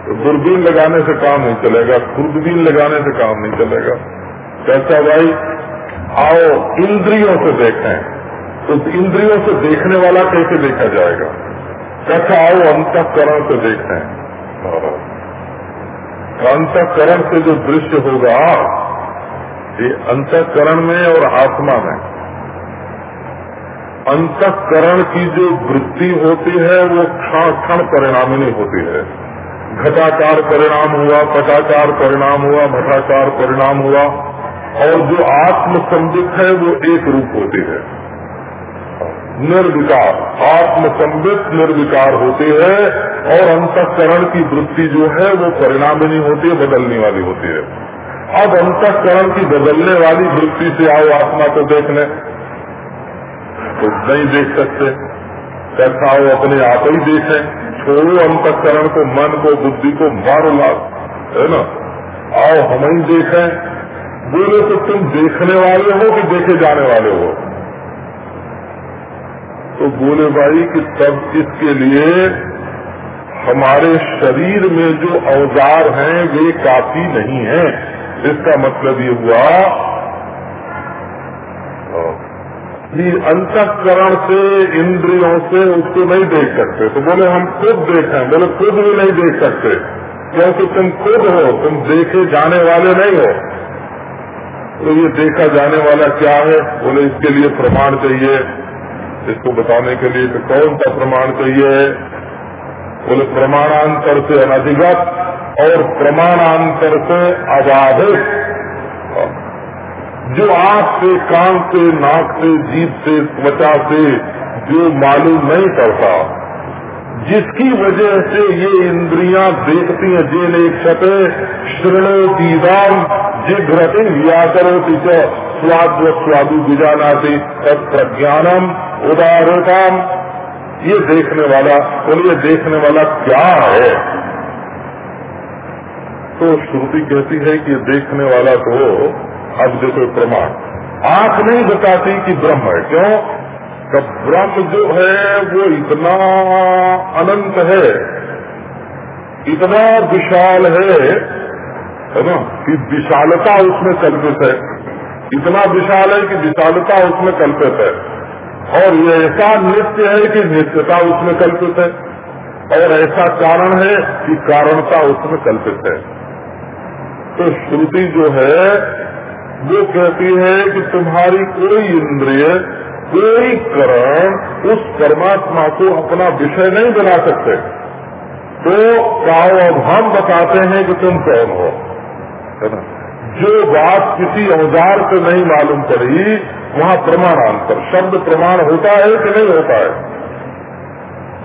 तो दूरबीन लगाने से काम नहीं चलेगा, खुर्दबीन लगाने से काम नहीं चलेगा। कैसा भाई, आओ, इंद्रियों से देखें। तो इंद्रियों से देखने वाला कैसे देखा जाएगा? कैसा आओ, अंतकरण से देखें। अंतकरण से जो दृश्य होगा, ये अंतकरण में और आत्मा में। अंतकरण की जो वृत्ति होती है, वो क्षण क्षण परिणाम परिणामिनी होती है। घटाकार परिणाम हुआ पटाकार परिणाम हुआ मठाकार परिणाम हुआ, और जो आत्म संबित है, वो एक रूप होती है। निर्विकार आत्म संबित निर्विकार होते हैं और अंतकरण की वृत्ति जो है वो परिणामिनी होती है, बदलने वाली होती है। अब अंतकरण की बदलने वाली वृत्ति से आओ आत्मा को देखने। तो नहीं देख सकते। कैसा हो, अपने आप ही देखें। छोड़ो अंतकरण को, मन को, बुद्धि को, मारो लाभ है ना? आओ हम ही देखें। बोले तो तुम देखने वाले हो कि देखे जाने वाले हो? तो बोले भाई कि तब इसके लिए हमारे शरीर में जो औज़ार हैं, वे काफ़ी नहीं हैं। इसका मतलब ये हुआ, कि अंतकरण से, इंद्रियों से उसको नहीं देख सकते। तो बोले, हम खुद देखें। बोले, खुद भी नहीं देख सकते, क्योंकि तुम खुद हो, तुम देखे जाने वाले नहीं हो। तो ये देखा जाने वाला क्या है? बोले, इसके लिए प्रमाण चाहिए। इसको बताने के लिए तो कौन सा प्रमाण चाहिए? बोले प्रमाणांतर से अनधिगत और प्रमाणांतर से अबाधित। जो आँख से, कान से, नाक से जीप से, त्वचा से जो मालूम नहीं करता जिसकी वजह से ये इंद्रियाँ देखती हैं जेन एक क्षते श्रणो दीदाम जिघ्रति व्याकरोति च स्वाद व स्वादु बीजानाति प्रज्ञानम उदारताम। ये देखने वाला बोलिए देखने वाला क्या है? तो श्रुति कहती है कि देखने वाला तो अब देखो प्रमाण। आँख नहीं बताती कि ब्रह्म है। क्यों? तो ब्रह्म जो है, वो इतना अनंत है, इतना विशाल है है ना, कि विशालता उसमें कल्पित है। इतना विशाल है कि विशालता उसमें कल्पित है। और ये ऐसा नित्य है कि नित्यता उसमें कल्पित है। और ऐसा कारण है कि कारणता उसमें कल्पित है। तो श्रुति जो है, वो कहती है कि तुम्हारी कोई इंद्रिय कोई करण उस परमात्मा को अपना विषय नहीं बना सकते। तो कहो अब हम बताते हैं कि तुम कौन हो। जो बात किसी औज़ार से नहीं मालूम पड़ी, वहाँ प्रमाणांतर, शब्द प्रमाण होता है कि नहीं होता है?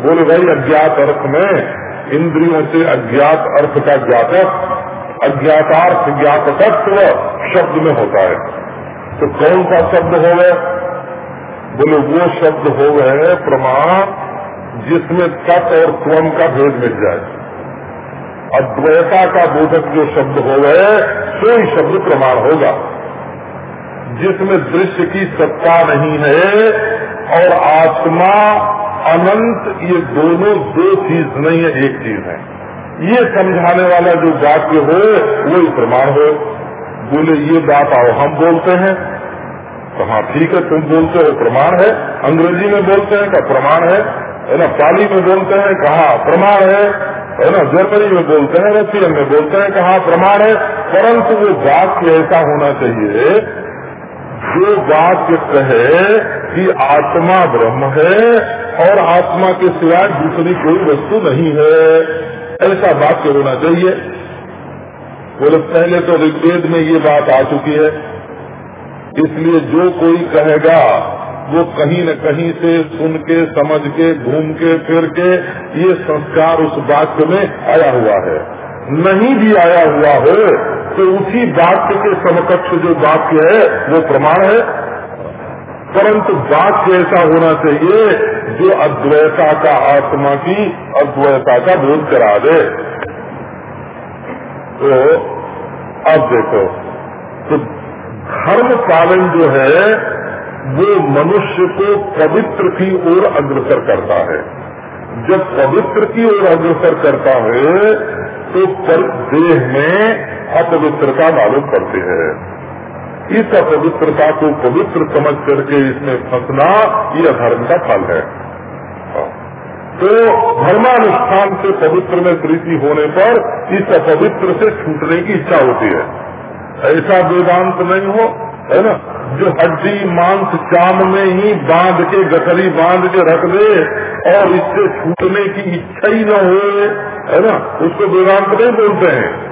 बोले भाई, अज्ञात अर्थ में इंद्रियों से अज्ञात अर्थ का ज्ञापक अज्ञातार्थ ज्ञापकत्व शब्द में होता है। तो कौन सा शब्द हो गए बोले, वो शब्द हो गए प्रमाण जिसमें तत् और स्वम का भेद मिल जाए। अद्वैता का बोधक जो शब्द हो गए सो ही शब्द प्रमाण होगा। जिसमें दृश्य की सत्ता नहीं है और आत्मा अनंत, ये दोनों दो चीज़ नहीं है, एक चीज़ है। ये समझाने वाला जो वाक्य हो वही प्रमाण हो। बोले, ये बात आओ, हम बोलते हैं। तो हाँ ठीक है, तुम बोलते हो, प्रमाण है। अंग्रेज़ी में बोलते हैं का प्रमाण है। है ना, पाली में बोलते हैं, कहा, प्रमाण है। है ना, जर्मनी में बोलते हैं, रशियन में बोलते हैं, कहा, प्रमाण है। परंतु वो वाक्य ऐसा होना चाहिए, जो वाक्य कहे कि आत्मा ब्रह्म है और आत्मा के सिवाय दूसरी कोई वस्तु नहीं है। ऐसा वाक्य होना चाहिए। बोले, पहले तो ऋग्वेद में ये बात आ चुकी है। इसलिए जो कोई कहेगा, वो कहीं न कहीं से सुन के, समझ के, घूम के, फिर के, ये संस्कार उस वाक्य में आया हुआ है। नहीं भी आया हुआ हो तो उसी वाक्य के समकक्ष जो वाक्य है, वो प्रमाण है। परंतु वाक्य ऐसा होना चाहिए, जो अद्वैता का आत्मा की अद्वैता का बोध करा दे। तो अब देखो तो धर्म पालन जो है, वो मनुष्य को पवित्र की ओर अग्रसर करता है। जब पवित्र की ओर अग्रसर करता है तो पर देह में अपवित्रता मालूम पड़ती है। इस अपवित्रता को पवित्र समझ करके इसमें फंसना ये अधर्म का फल है। तो धर्मानुष्ठान से पवित्र में प्रीति होने पर इस अपवित्र से छूटने की इच्छा होती है। ऐसा वेदांत नहीं हो, है ना? जो हड्डी, मांस, चाम में ही बाँध के, गठरी बाँध के रख दे और इससे छूटने की इच्छा ही न हो, है ना? उसको वेदांत नहीं बोलते हैं।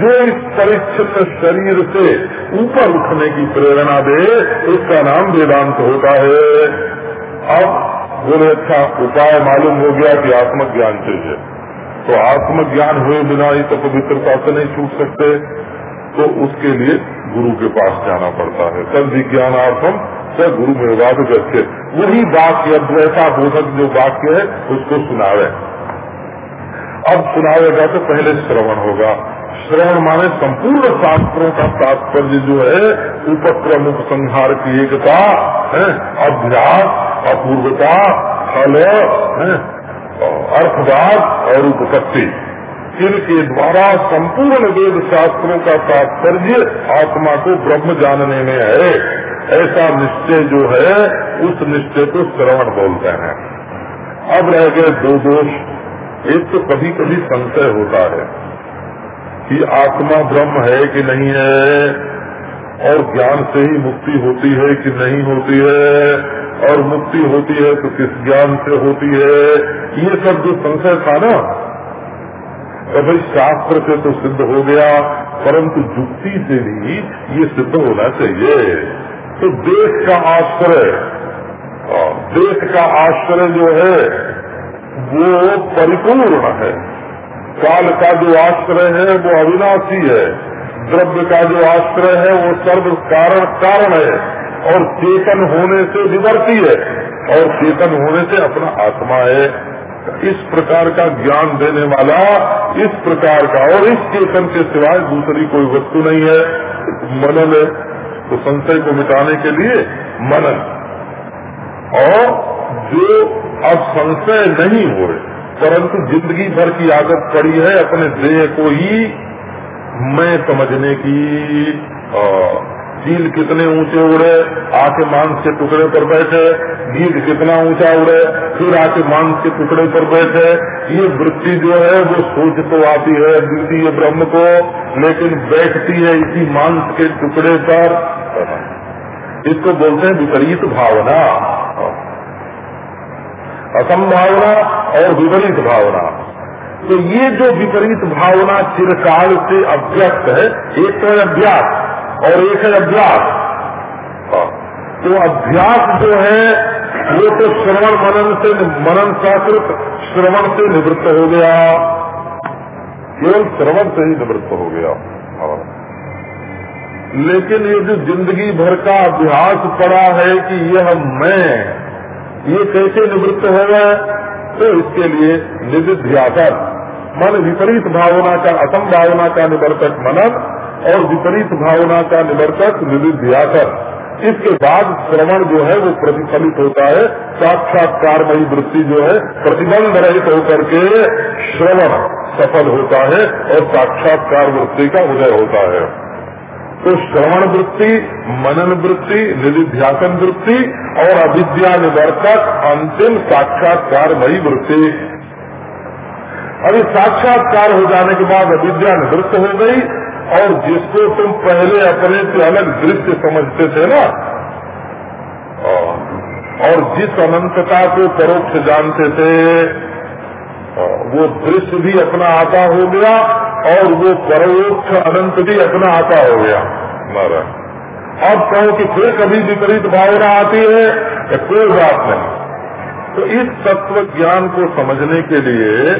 जो इस परिच्छिन्न शरीर से ऊपर उठने की प्रेरणा दे, उसका नाम वेदांत होता है। अब बोले अच्छा उपाय मालूम हो गया कि आत्मज्ञान चाहिए। तो आत्मज्ञान हुए बिना ही तो पवित्रता से नहीं छूट सकते। तो उसके लिए गुरु के पास जाना पड़ता है। तब विज्ञानार्थम स गुरु में वाद करके वही वाक्य अद्वैता बोधक जो वाक्य है, उसको सुनावे। अब सुनावेगा तो पहले श्रवण होगा। श्रवण माने संपूर्ण शास्त्रों का तात्पर्य जो है, उपक्रम, उपसंहार की एकता अभ्यास, अपूर्वता, फल अर्थवाद और उपपत्ति। इनके द्वारा संपूर्ण वेद शास्त्रों का तात्पर्य आत्मा को ब्रह्म जानने में है। ऐसा निश्चय जो है, उस निश्चय को श्रवण बोलते हैं। अब रह गए दो दोष। एक तो कभी कभी संशय होता है कि आत्मा ब्रह्म है कि नहीं है, और ज्ञान से ही मुक्ति होती है कि नहीं होती है, और मुक्ति होती है तो किस ज्ञान से होती है? ये सब जो संशय था ना तो भाई शास्त्र से तो सिद्ध हो गया, परंतु जुक्ति से भी ये सिद्ध होना चाहिए। तो देश का आश्रय देश का आश्रय जो है, वो परिपूर्ण है। काल का जो आश्रय है, वो अविनाशी है। द्रव्य का जो आश्रय है, वो सर्व कारण कारण है। और चेतन होने से विवर्ती है। और चेतन होने से अपना आत्मा है। इस प्रकार का ज्ञान देने वाला इस प्रकार का और इस चेतन के सिवाय दूसरी कोई वस्तु नहीं है। मनन है तो संशय को मिटाने के लिए मनन। और जो अब संशय नहीं हो रहे परंतु ज़िंदगी भर की आदत पड़ी है अपने देह को ही मैं समझने की आ, चील कितने ऊँचे उड़े आके मांस के टुकड़े पर बैठे गीत कितना ऊँचा उड़े, फिर आके मांस के टुकड़े पर बैठे। ये वृत्ति जो है, वो सोच तो आती है द्वितीय ब्रह्म को, लेकिन बैठती है इसी मांस के टुकड़े पर। इसको बोलते हैं विपरीत भावना। असंभावना और विपरीत भावना। तो ये जो विपरीत भावना चिरकाल से अभ्यस्त है, एक तो अभ्यास। और एक है अभ्यास हाँ। तो अभ्यास जो है वो तो श्रवण मनन से मनन शास्त्र श्रवण से निवृत्त हो गया केवल श्रवण से ही निवृत्त हो गया हाँ। लेकिन ये जो ज़िंदगी भर का अभ्यास पड़ा है कि यह मैं ये कैसे निवृत्त हो गए तो इसके लिए निधिध्यासन मन विपरीत भावना का असम भावना का निवर्तक मनन और विपरीत भावना का निवर्तक निधिध्यासन इसके बाद श्रवण जो है, वो प्रतिफलित होता है। साक्षात्कारमयी वृत्ति जो है, प्रतिबंध रहित होकर के श्रवण सफल होता है और साक्षात्कार वृत्ति का उदय होता है। तो श्रवण वृत्ति, मनन वृत्ति निधिध्यासन वृत्ति और अविद्या निवर्तक अंतिम साक्षात्कारमयी वृत्ति। अभी साक्षात्कार हो जाने के बाद अविद्या निवृत्त हो गई और जिसको तुम पहले अपने से अलग दृश्य समझते थे ना? और जिस अनंतता को परोक्ष जानते थे, वो दृश्य भी अपना आता हो गया और वो परोक्ष अनंत भी अपना आता हो गया। हमारा अब कहो कि फिर कभी विपरीत भावना आती है तो कोई बात नहीं। तो इस तत्व ज्ञान को समझने के लिए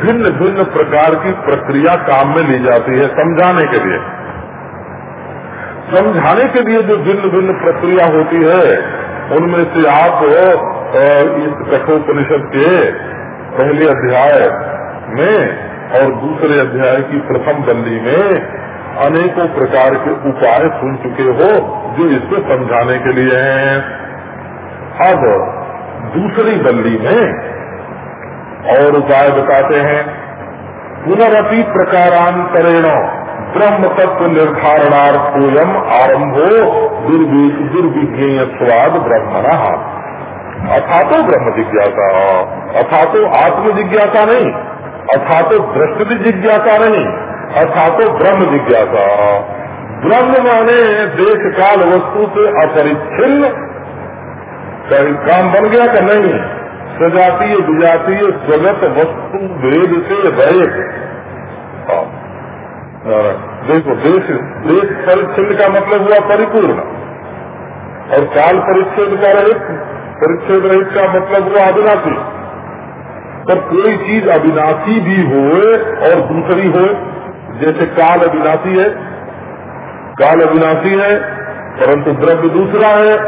भिन्न भिन्न प्रकार की प्रक्रिया काम में ली जाती है समझाने के लिए। समझाने के लिए जो भिन्न भिन्न प्रक्रिया होती है, उनमें से आप इस कठोपनिषद के पहले अध्याय में और दूसरे अध्याय की प्रथम बंदी में अनेकों प्रकार के उपाय सुन चुके हो, जो इसको समझाने के लिए हैं। अब दूसरी बल्ली में और उपाय बताते हैं। पुनरअपि प्रकारांतरेण ब्रह्म तत्व निर्धारणार्थोयम आरंभो दुर्विज्ञेय स्वाद ब्रह्मण। अथा तो ब्रह्म जिज्ञासा अथा तो आत्म जिज्ञासा नहीं। अथा तो दृष्टि जिज्ञासा नहीं। अथा तो ब्रह्म जिज्ञासा ब्रह्म माने देश काल वस्तु से अपरिच्छिन्न। काम बन गया कि नहीं। सजातीय विजातीय स्वगत वस्तु भेद से रहित देखो, देश देश परिच्छिन्न का मतलब हुआ परिपूर्ण। और काल परिच्छेद का रहित, परिच्छेद रहित का मतलब हुआ अविनाशी। पर कोई चीज़ अविनाशी भी हो और दूसरी हो, जैसे काल अविनाशी है, काल अविनाशी है, परंतु द्रव्य दूसरा है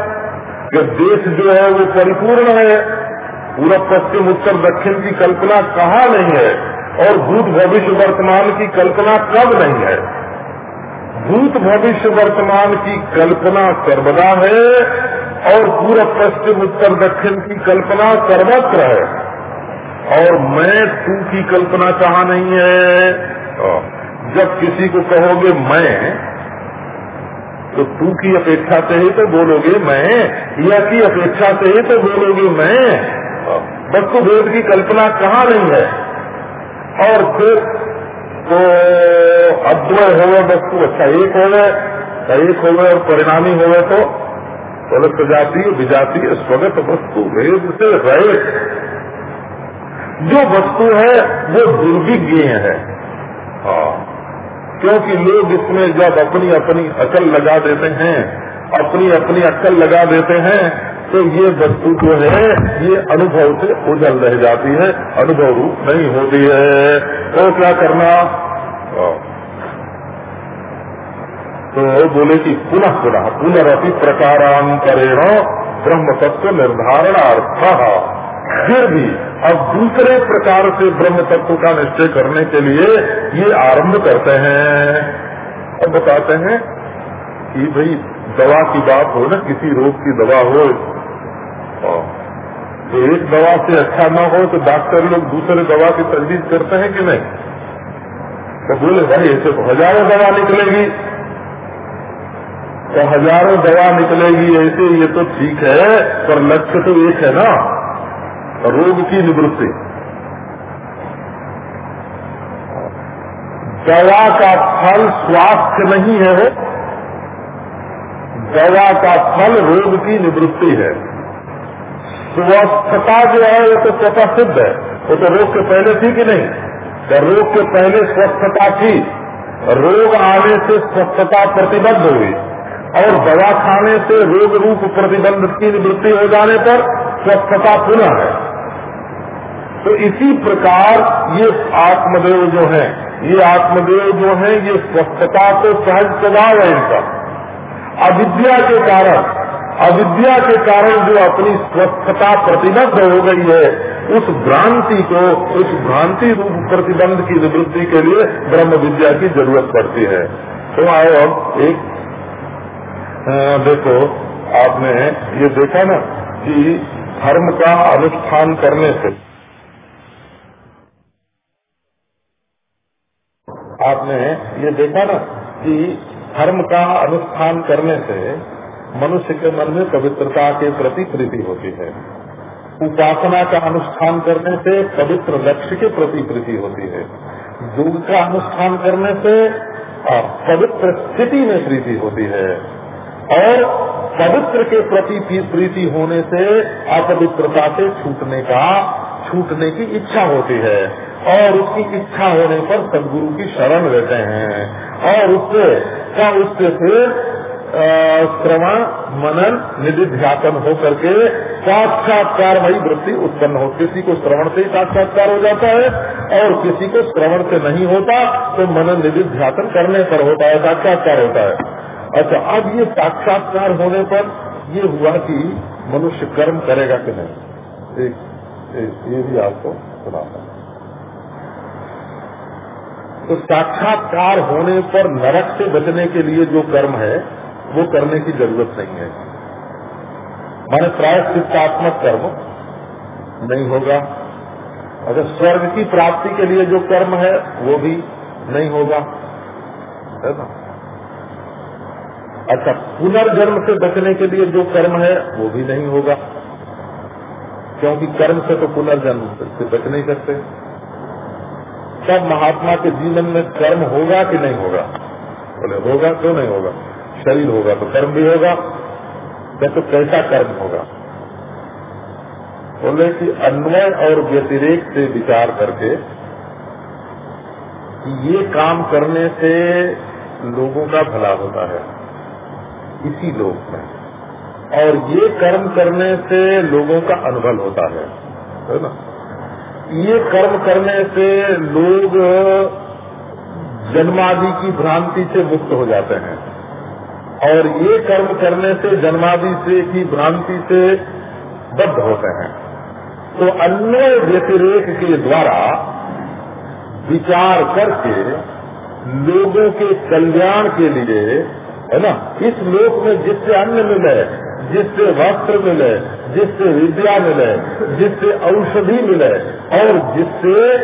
कि देश जो है वो परिपूर्ण है पूरा पश्चिम उत्तर दक्षिण की कल्पना कहाँ नहीं है? और भूत भविष्य वर्तमान की कल्पना कब नहीं है? भूत भविष्य वर्तमान की कल्पना सर्वदा है, और पूरा पश्चिम उत्तर दक्षिण की कल्पना सर्वत्र है। और मैं तू की कल्पना कहा नहीं है? जब किसी को कहोगे मैं तो तू की अपेक्षा से ही तो बोलोगे मैं, या की अपेक्षा से ही तो बोलोगे मैं। वस्तु भेद की कल्पना कहाँ नहीं है? और फिर तो अद्वय हो गए वस्तु अच्छा एक हो गए एक गए और परिणामी हो गए तो अलग जातीय विजातीय स्वगत वस्तु भेद से रहे। जो वस्तु है, वो दुर्विज्ञ है। हाँ क्योंकि लोग इसमें जब अपनी अपनी अकल लगा देते हैं अपनी अपनी अक्कल लगा देते हैं तो ये वस्तु जो है, ये अनुभव से उजल रह जाती है, अनुभव रूप नहीं होती है। तो क्या करना। तो बोले कि पुनः पुनः पुनरअपि प्रकारांतरेण ब्रह्म तत्व निर्धारण अर्थ फिर भी, अब दूसरे प्रकार से ब्रह्म तत्व का निश्चय करने के लिए ये आरंभ करते हैं। अब बताते हैं कि भाई दवा की बात हो ना, किसी रोग की दवा हो तो एक दवा से अच्छा ना हो तो डॉक्टर लोग दूसरे दवा की तजवीज करते हैं कि नहीं? तो बोले, भाई, ऐसे तो हज़ारों दवा निकलेगी। तो हज़ारों दवा निकलेगी, ऐसे ये तो ठीक है, पर लक्ष्य तो एक है ना, रोग की निवृत्ति। दवा का फल स्वास्थ्य नहीं है दवा का फल रोग की निवृत्ति है। स्वस्थता जो है, वो तो स्वतः सिद्ध है। वो तो रोग के पहले थी कि नहीं? तो रोग के पहले स्वस्थता थी। रोग आने से स्वस्थता प्रतिबद्ध हुई। और दवा खाने से रोग रूप प्रतिबंध की निवृत्ति हो जाने पर स्वस्थता पुनः है। तो इसी प्रकार ये आत्मदेव जो है, ये आत्मदेव जो है, ये स्वस्थता तो सहज स्वभाव है इनका। अविद्या के कारण अविद्या के कारण जो अपनी स्वस्थता प्रतिबद्ध हो गई है उस भ्रांति को उस भ्रांति रूप प्रतिबंध की निवृत्ति के लिए ब्रह्म विद्या की ज़रूरत पड़ती है। तो आओ अब एक आ, देखो आपने ये देखा ना कि धर्म का अनुष्ठान करने से आपने ये देखा ना कि धर्म का अनुष्ठान करने से मनुष्य के मन में पवित्रता के प्रति प्रीति होती है। उपासना का अनुष्ठान करने से पवित्र लक्ष्य के प्रति प्रीति होती है। योग का अनुष्ठान करने से पवित्र स्थिति में प्रीति होती है। और पवित्र के प्रति प्रीति होने से अपवित्रता से छूटने का, छूटने की इच्छा होती है। और उसकी इच्छा होने पर सदगुरु की शरण लेते हैं। और उससे क्या उससे फिर श्रवण मनन निधि ध्यान हो करके साक्षात्कार वही वृत्ति उत्पन्न हो। किसी को श्रवण से ही साक्षात्कार हो जाता है और किसी को श्रवण से नहीं होता तो मनन निधि ध्यान करने पर होता है साक्षात्कार होता है। अच्छा अब ये साक्षात्कार होने पर ये हुआ कि मनुष्य कर्म करेगा कि नहीं? एक, एक ये भी आपको सुनाता तो साक्षात्कार होने पर नरक से बचने के लिए जो कर्म है, वो करने की ज़रूरत नहीं है। माने प्रायश्चितात्मक कर्म नहीं होगा। अगर स्वर्ग की प्राप्ति के लिए जो कर्म है, वो भी नहीं होगा। है ना? अच्छा पुनर्जन्म से बचने के लिए जो कर्म है, वो भी नहीं होगा। क्योंकि कर्म से तो पुनर्जन्म से बच नहीं सकते। तब महात्मा के जीवन में कर्म होगा कि नहीं होगा? बोले, होगा, क्यों नहीं होगा? शरीर होगा तो कर्म भी होगा तो कैसा कर्म होगा? बोले कि अन्वय और व्यतिरेक से विचार करके कि ये काम करने से लोगों का भला होता है, इसी लोक में। और ये कर्म करने से लोगों का अनुभव होता है है ना? ये कर्म करने से लोग जन्मादि की भ्रांति से मुक्त हो जाते हैं। और ये कर्म करने से जन्मादि से की भ्रांति से बद्ध होते हैं। तो अन्य व्यतिरेक के द्वारा विचार करके लोगों के कल्याण के लिए, है ना, इस लोक में जिससे अन्य मिले जिससे वस्त्र मिले, जिससे विद्या मिले, जिससे औषधि मिले, और जिससे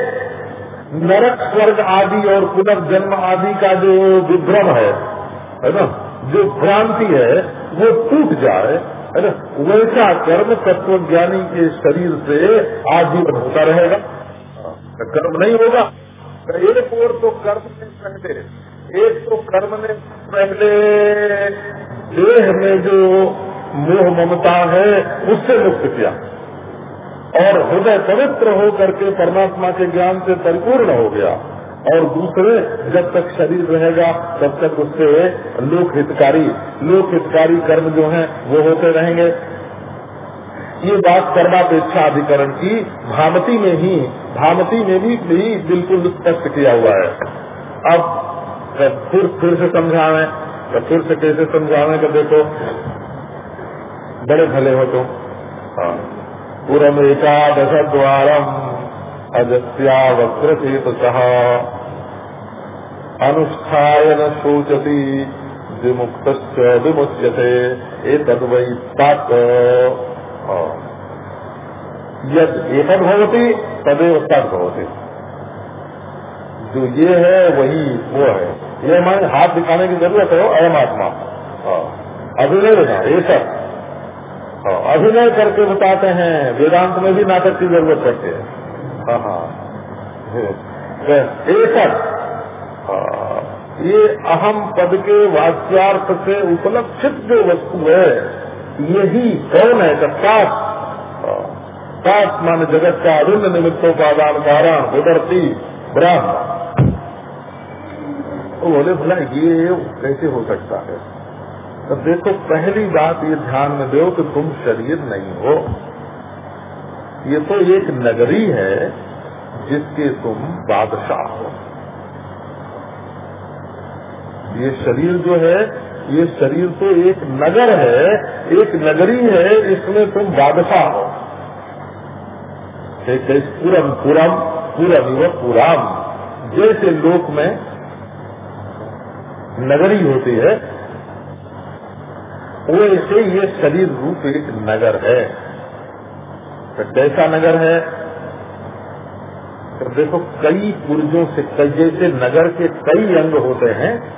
नरक स्वर्ग आदि और पुनर्जन्म आदि का जो विभ्रम है है ना? जो भ्रांति है, वो टूट जाए, है ना? वैसा कर्म तत्व ज्ञानी के शरीर से आजीवन होता रहेगा। कर्म नहीं होगा। एक और तो कर्म ने पहले, एक तो कर्म ने पहले देह में जो मोह ममता है उससे मुक्त किया। और हृदय पवित्र हो करके परमात्मा के ज्ञान से परिपूर्ण हो गया। और दूसरे जब तक शरीर रहेगा तब तक उससे लोक हितकारी लोक हितकारी कर्म जो हैं वो होते रहेंगे। ये बात कर्मापेक्षा अधिकरण की भामती में ही भामती में भी, भी बिल्कुल स्पष्ट किया हुआ है। अब फिर फिर से समझावे फिर से कैसे समझावे कि देखो बड़े भले हो तुम। हाँ। पूरम एकादश द्वारम अजस्या वक्र चेत सह शोचती विमुक्त विमुच्यते एक वही तक यद एक भवती, तदेव तद भवती। जो ये है, वही वो है। ये हमारे हाथ दिखाने की ज़रूरत है अयम आत्मा अभिनय ना ये सब। अभिनय करके बताते हैं। वेदांत में भी नाटक की ज़रूरत पड़ती है। हाँ हाँ। एक ये अहम पद के वाच्यार्थ से उपलक्षित जो वस्तु है, यही कौन है? तत्काश सात मान जगत का अरुण निमित्तोपादान कारण उदरती ब्रह्म। तो बोले, भला ये कैसे हो सकता है? तो देखो, पहली बात ये ध्यान में दो कि तुम शरीर नहीं हो। ये तो एक नगरी है जिसके तुम बादशाह हो। ये शरीर जो है, ये शरीर तो एक नगर है, एक नगरी है, इसमें तुम बादशाह हो। एक पूरम पूरम पूरम व पूराम। जैसे लोक में नगरी होती है वैसे ये शरीर रूप एक नगर है। तो कैसा नगर है? तो देखो कई पुर्जों से कई जैसे नगर के कई अंग होते हैं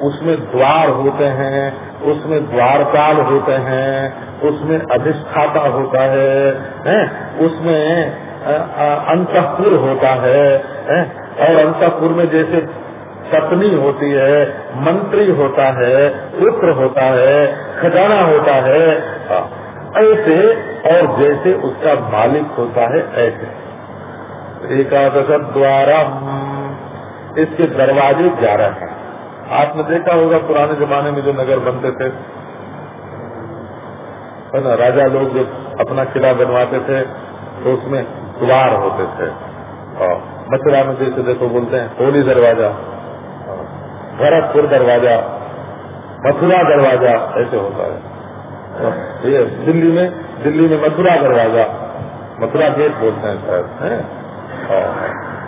उसमें द्वार होते हैं उसमें द्वारपाल होते हैं उसमें अधिष्ठाता होता है, है? उसमें अंतपुर होता है, है? और अंतपुर में जैसे पत्नी होती है, मंत्री होता है, पुत्र होता है, खजाना होता है। ऐसे और जैसे उसका मालिक होता है, ऐसे। एकादश द्वारा इसके दरवाजे ग्यारह हैं। आपने देखा होगा पुराने जमाने में जो नगर बनते थे। है ना, राजा लोग जो अपना किला बनवाते थे तो उसमें द्वार होते थे। और मथुरा में जैसे देखो बोलते हैं, होली दरवाज़ा। भरतपुर दरवाज़ा, मथुरा दरवाज़ा, ऐसे होता है। तो ये दिल्ली में दिल्ली में मथुरा दरवाज़ा, मथुरा गेट बोलते हैं शायद, है?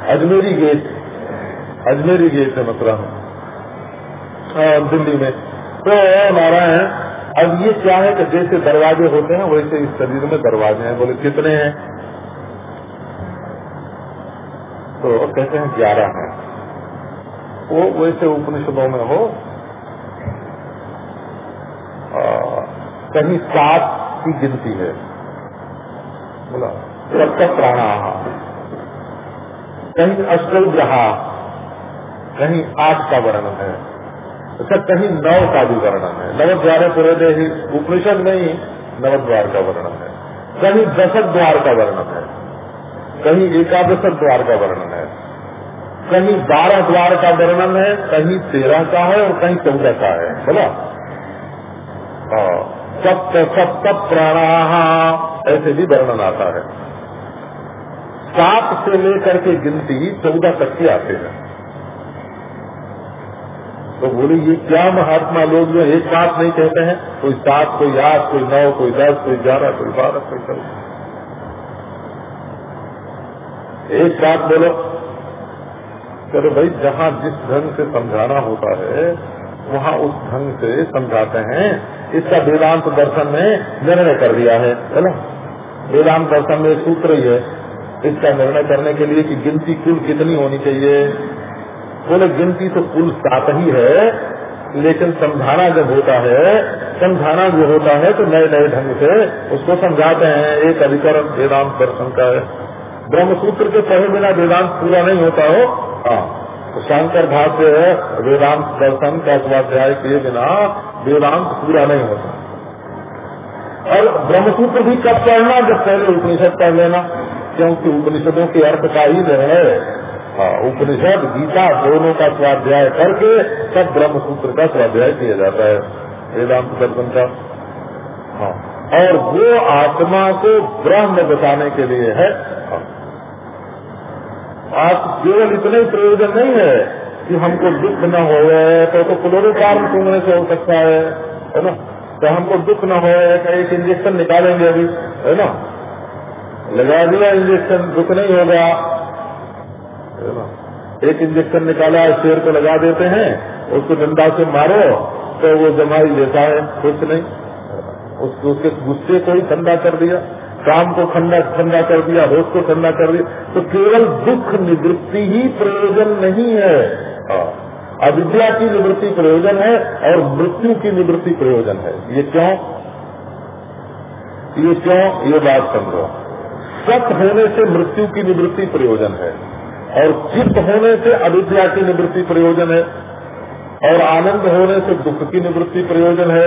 अजमेरी गेट अजमेरी गेट है मथुरा में दिल्ली में। तो नारायण, अब ये क्या है कि जैसे दरवाजे होते हैं, वैसे इस शरीर में दरवाजे हैं। बोले, कितने हैं? तो कहते हैं ग्यारह हैं। वो वैसे उपनिषदों में हो कहीं सात की गिनती है। बोला, सप्त प्राणा। कहीं अष्टग्रहा कहीं आठ का वर्णन है। अच्छा कहीं नव का भी वर्णन है। नव द्वारे पूरे ही उपनिषद में ही नव द्वार का वर्णन है। कहीं दशक द्वार का वर्णन है। कहीं एकादश द्वार का वर्णन है। कहीं बारह द्वार का वर्णन है, कहीं तेरह का है और कहीं चौदह का है। बोला? सप्त सप्त प्राणा, ऐसे भी वर्णन आता है। सात से लेकर के गिनती चौदह तक के आते हैं। तो बोले, ये क्या महात्मा लोग जो एक बात नहीं कहते हैं? कोई सात, कोई आठ, कोई नौ, कोई दस, कोई ग्यारह, कोई बारह, कोई चौदह। एक बात बोलो चलो भाई, जहाँ जिस ढंग से समझाना होता है, वहाँ उस ढंग से समझाते हैं। इसका वेदांत दर्शन ने निर्णय कर दिया है ना? वेदांत दर्शन में सूत्र ही है। इसका निर्णय करने के लिए कि गिनती कुल कितनी होनी चाहिए? बोले, गिनती तो कुल सात ही है, लेकिन समझाना जब होता है, समझाना जो होता है तो नए नए ढंग से उसको समझाते हैं। एक अधिकरण वेदांत दर्शन का है। ब्रह्म सूत्र के पढ़े बिना वेदांत पूरा नहीं होता हो। हाँ। तो शंकर भाष्य वेदांत दर्शन का स्वाध्याय किए बिना वेदांत पूरा नहीं होता और ब्रह्मसूत्र भी कब पढ़ना जब पहले उपनिषद पढ़ लेना क्योंकि उपनिषदों के अर्थ का ही निर्णय हाँ, उपनिषद गीता दोनों का स्वाध्याय करके सब ब्रह्मसूत्र का स्वाध्याय किया जाता है वेदांत दर्शन का। हाँ और वो आत्मा को ब्रह्म बताने के लिए है। हाँ। आप केवल इतने प्रयोजन नहीं है कि हमको दुख न हो तो तो क्लोरोफार्म सूंघने से हो सकता है है ना? तो हमको दुख न हो एक इंजेक्शन निकालेंगे अभी, है ना? लगा दिया इंजेक्शन दुख नहीं होगा एक इंजेक्शन निकाला, शेर को लगा देते हैं, उसको डंडा से मारो तो वो जमाई लेता है, कुछ नहीं। उसको उसके गुस्से को ही ठंडा कर दिया। काम को ठंडा ठंडा कर दिया होश को ठंडा कर दिया तो केवल दुख निवृत्ति ही प्रयोजन नहीं है। हाँ। अविद्या की निवृत्ति प्रयोजन है और मृत्यु की निवृत्ति प्रयोजन है। ये क्यों? ये क्यों? ये बात समझो। सत होने से मृत्यु की निवृत्ति प्रयोजन है और चित्त होने से अविद्या की निवृत्ति प्रयोजन है और आनंद होने से दुख की निवृत्ति प्रयोजन है।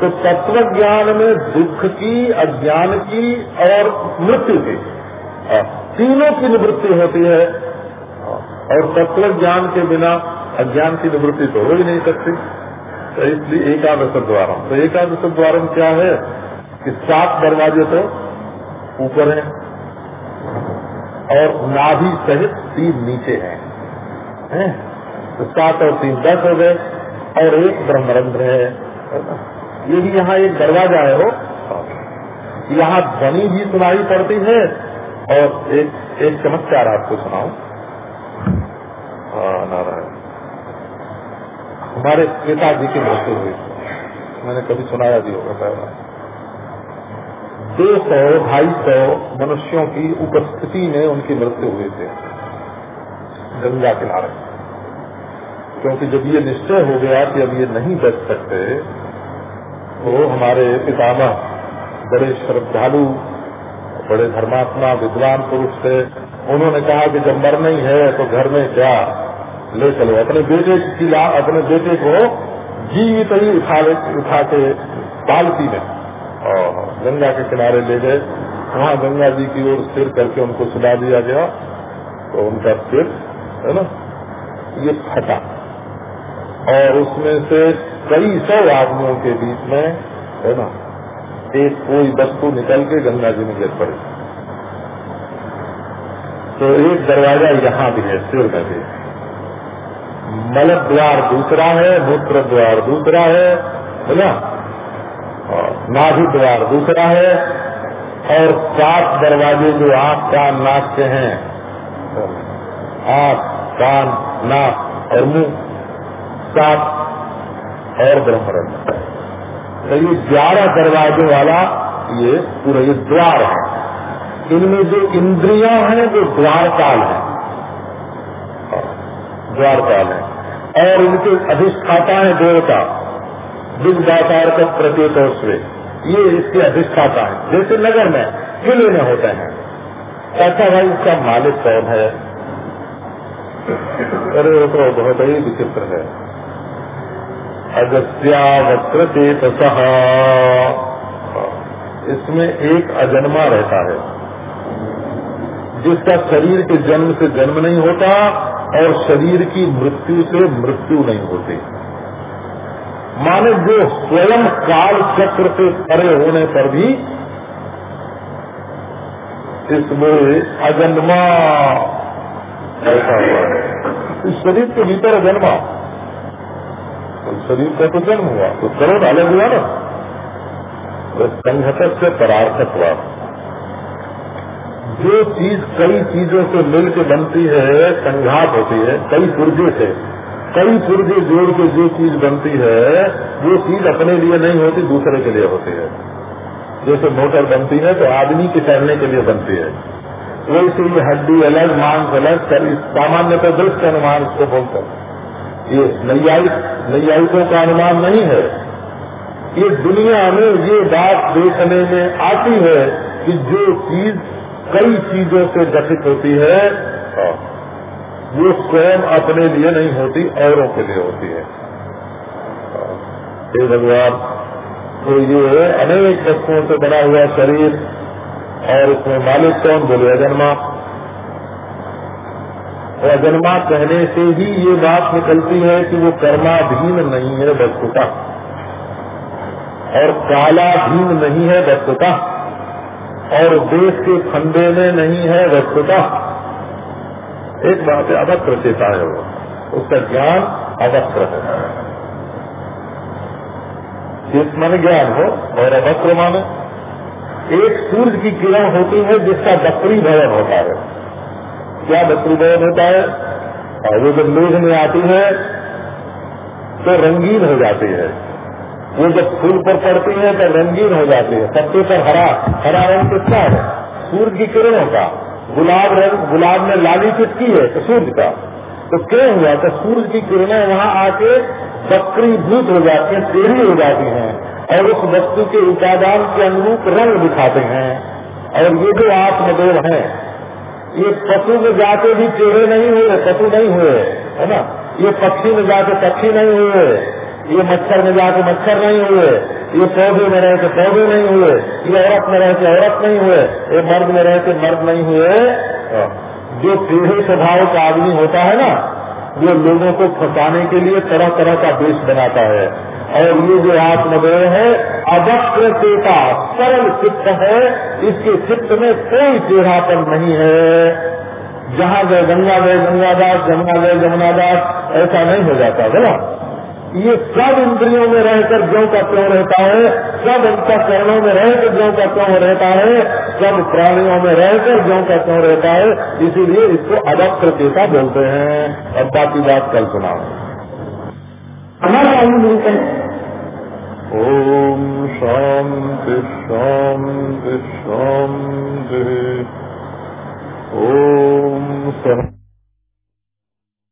तो तत्व ज्ञान में दुख की, अज्ञान की और मृत्यु की। तीनों की निवृत्ति होती है। और तत्व ज्ञान के बिना अज्ञान की निवृत्ति तो हो ही नहीं सकती। तो इसलिए एकादश द्वार तो एकादश द्वार क्या है? कि सात दरवाजे तो ऊपर है और नाभि सहित तीन नीचे हैं। है? तो सात और तीन दस हो गए और एक ब्रह्मरंध्र है। ये भी यहाँ एक दरवाज़ा है वो यहाँ ध्वनि भी सुनाई पड़ती है, और एक एक चमत्कार आपको सुनाऊ। नारायण। हमारे पिताजी की मृत्यु हुई। मैंने कभी सुनाया भी होगा पहला दो सौ, ढाई सौ मनुष्यों की उपस्थिति में उनकी मृत्यु हुई थी, गंगा किनारे। क्योंकि जब ये निश्चय हो गया कि अब ये नहीं बच सकते तो हमारे पितामह, बड़े श्रद्धालु, बड़े धर्मात्मा, विद्वान पुरुष थे। उन्होंने कहा कि जब मर नहीं है तो घर में क्या? ले चलो, अपने बेटे की अपने बेटे को जीवित ही उठा उठा के पालती में गंगा के किनारे ले गए। वहाँ गंगा जी की ओर सिर करके उनको सुला दिया गया तो उनका सिर, है ना, ये फटा। और उसमें से कई सौ आदमियों के बीच में, है ना, एक कोई वस्तु निकल के गंगा जी में गिर पड़ी। तो एक दरवाज़ा यहाँ भी है, सिर में भी। मल द्वार दूसरा है, मूत्र द्वार दूसरा है है ना नाभि द्वार दूसरा है, और सात दरवाजे जो आँख कान नाक के हैं, आँख, कान, नाक और मुँह सात और ब्रह्मरंग तो ये ग्यारह दरवाजे वाला ये पूरा ये द्वार है। इनमें जो इंद्रियाँ हैं, वो द्वारपाल है। द्वारपाल है। और इनके अधिष्ठाता है देवता दिग्दाकार का प्रतीक उसमें ये इसके अधिष्ठाता है। जैसे नगर में किले में होते हैं। ऐसा भाई, इसका मालिक कौन है? अरे, वो तो बहुत ही विचित्र है। अगस्त्यावक्र चेतस इसमें एक अजन्मा रहता है। जिसका शरीर के जन्म से जन्म नहीं होता और शरीर की मृत्यु से मृत्यु नहीं होती। माने जो स्वयं काल चक्र से परे होने पर भी इसमें अजन्मा ऐसा हुआ है। इस शरीर के भीतर अजन्मा। शरीर का तो जन्म हुआ तो करोड़ अलग हुआ ना। तो संघटक से परार्थक हुआ जो चीज़ कई चीज़ों से मिलकर बनती है, संघात होती है, कई पुर्जे से, कई पुर्जे जोड़ के जो चीज़ बनती है, वो चीज़ अपने लिए नहीं होती, दूसरे के लिए होती है। जैसे मोटर बनती है तो आदमी के चलने के लिए बनती है। वैसे ये हड्डी अलग, मांस अलग सामान्य तो दृष्ट अनुमान को बोलते ये नैयायिक, नैयायिकों का अनुमान नहीं है। ये दुनिया में ये बात देखने में आती है कि जो चीज़ कई चीज़ों से गठित होती है वो स्वयं अपने लिए नहीं होती, औरों के लिए होती है। हे भगवान तो ये अनेक वस्तुओं से बना हुआ शरीर, और इसमें मालिक कौन बोले, अजन्मा? और अजन्मा कहने से ही ये बात निकलती है कि वो कर्माधीन नहीं है वस्तुता। और कालाधीन नहीं है वस्तुता। और देश के फंदे में नहीं है वस्तुता। एक बात है, अवक्र चेता है वो। उसका ज्ञान अवक्र है। जिस मन ज्ञान हो, और अभक्र माने। एक सूर्य की किरण होती है जिसका दक्षिणी भवन होता है। क्या दक्षिणी भवन होता है? और वो जब मेघ में आती है तो रंगीन हो जाती है। वो जब फूल पर पड़ती है तो रंगीन हो जाती है। पत्ते पर हरा हरा रंग किसका है? सूर्य की किरणों का। गुलाब रंग, गुलाब में लाली किसकी है तो सूर्य का। तो क्यों हुआ? तो सूर्य की किरणें वहाँ आके बकरी भूत हो जाती है, टेढ़ी हो जाती हैं, और उस वस्तु के उपादान के अनुरूप रंग दिखाते हैं। और ये जो आत्मदेव हैं ये पशु में जाके भी टेढ़े नहीं हुए, पशु नहीं हुए, है ना? ये पक्षी में जाके पक्षी नहीं हुए, ये मच्छर में जाके मच्छर नहीं हुए, ये पौधे में रह के पौधे नहीं हुए, ये औरत में रह के औरत नहीं हुए, ये मर्द में रह के मर्द नहीं हुए। जो टेढ़े स्वभाव का आदमी होता है ना वो लोगों को फंसाने के लिए तरह तरह का देश बनाता है। और ये जो आत्मदेव है, अवक्र चेता सरल चित्त है, इसके चित्त में कोई टेढ़ापन नहीं है। जहाँ गए गंगा गए गंगादास, जमुना गए जमुनादास, ऐसा नहीं हो जाता बोला ये सब इंद्रियों में रहकर ज्यो का क्यों रहता है, सब अंतकरणों में रहकर ज्यो का क्यों रहता है, सब प्राणियों में रहकर ज्यो का क्यों रहता है, इसीलिए इसको अदक्र चेता बोलते हैं। और बाकी बात कल सुनाओ ओम शांति शांति शांति। ओम सह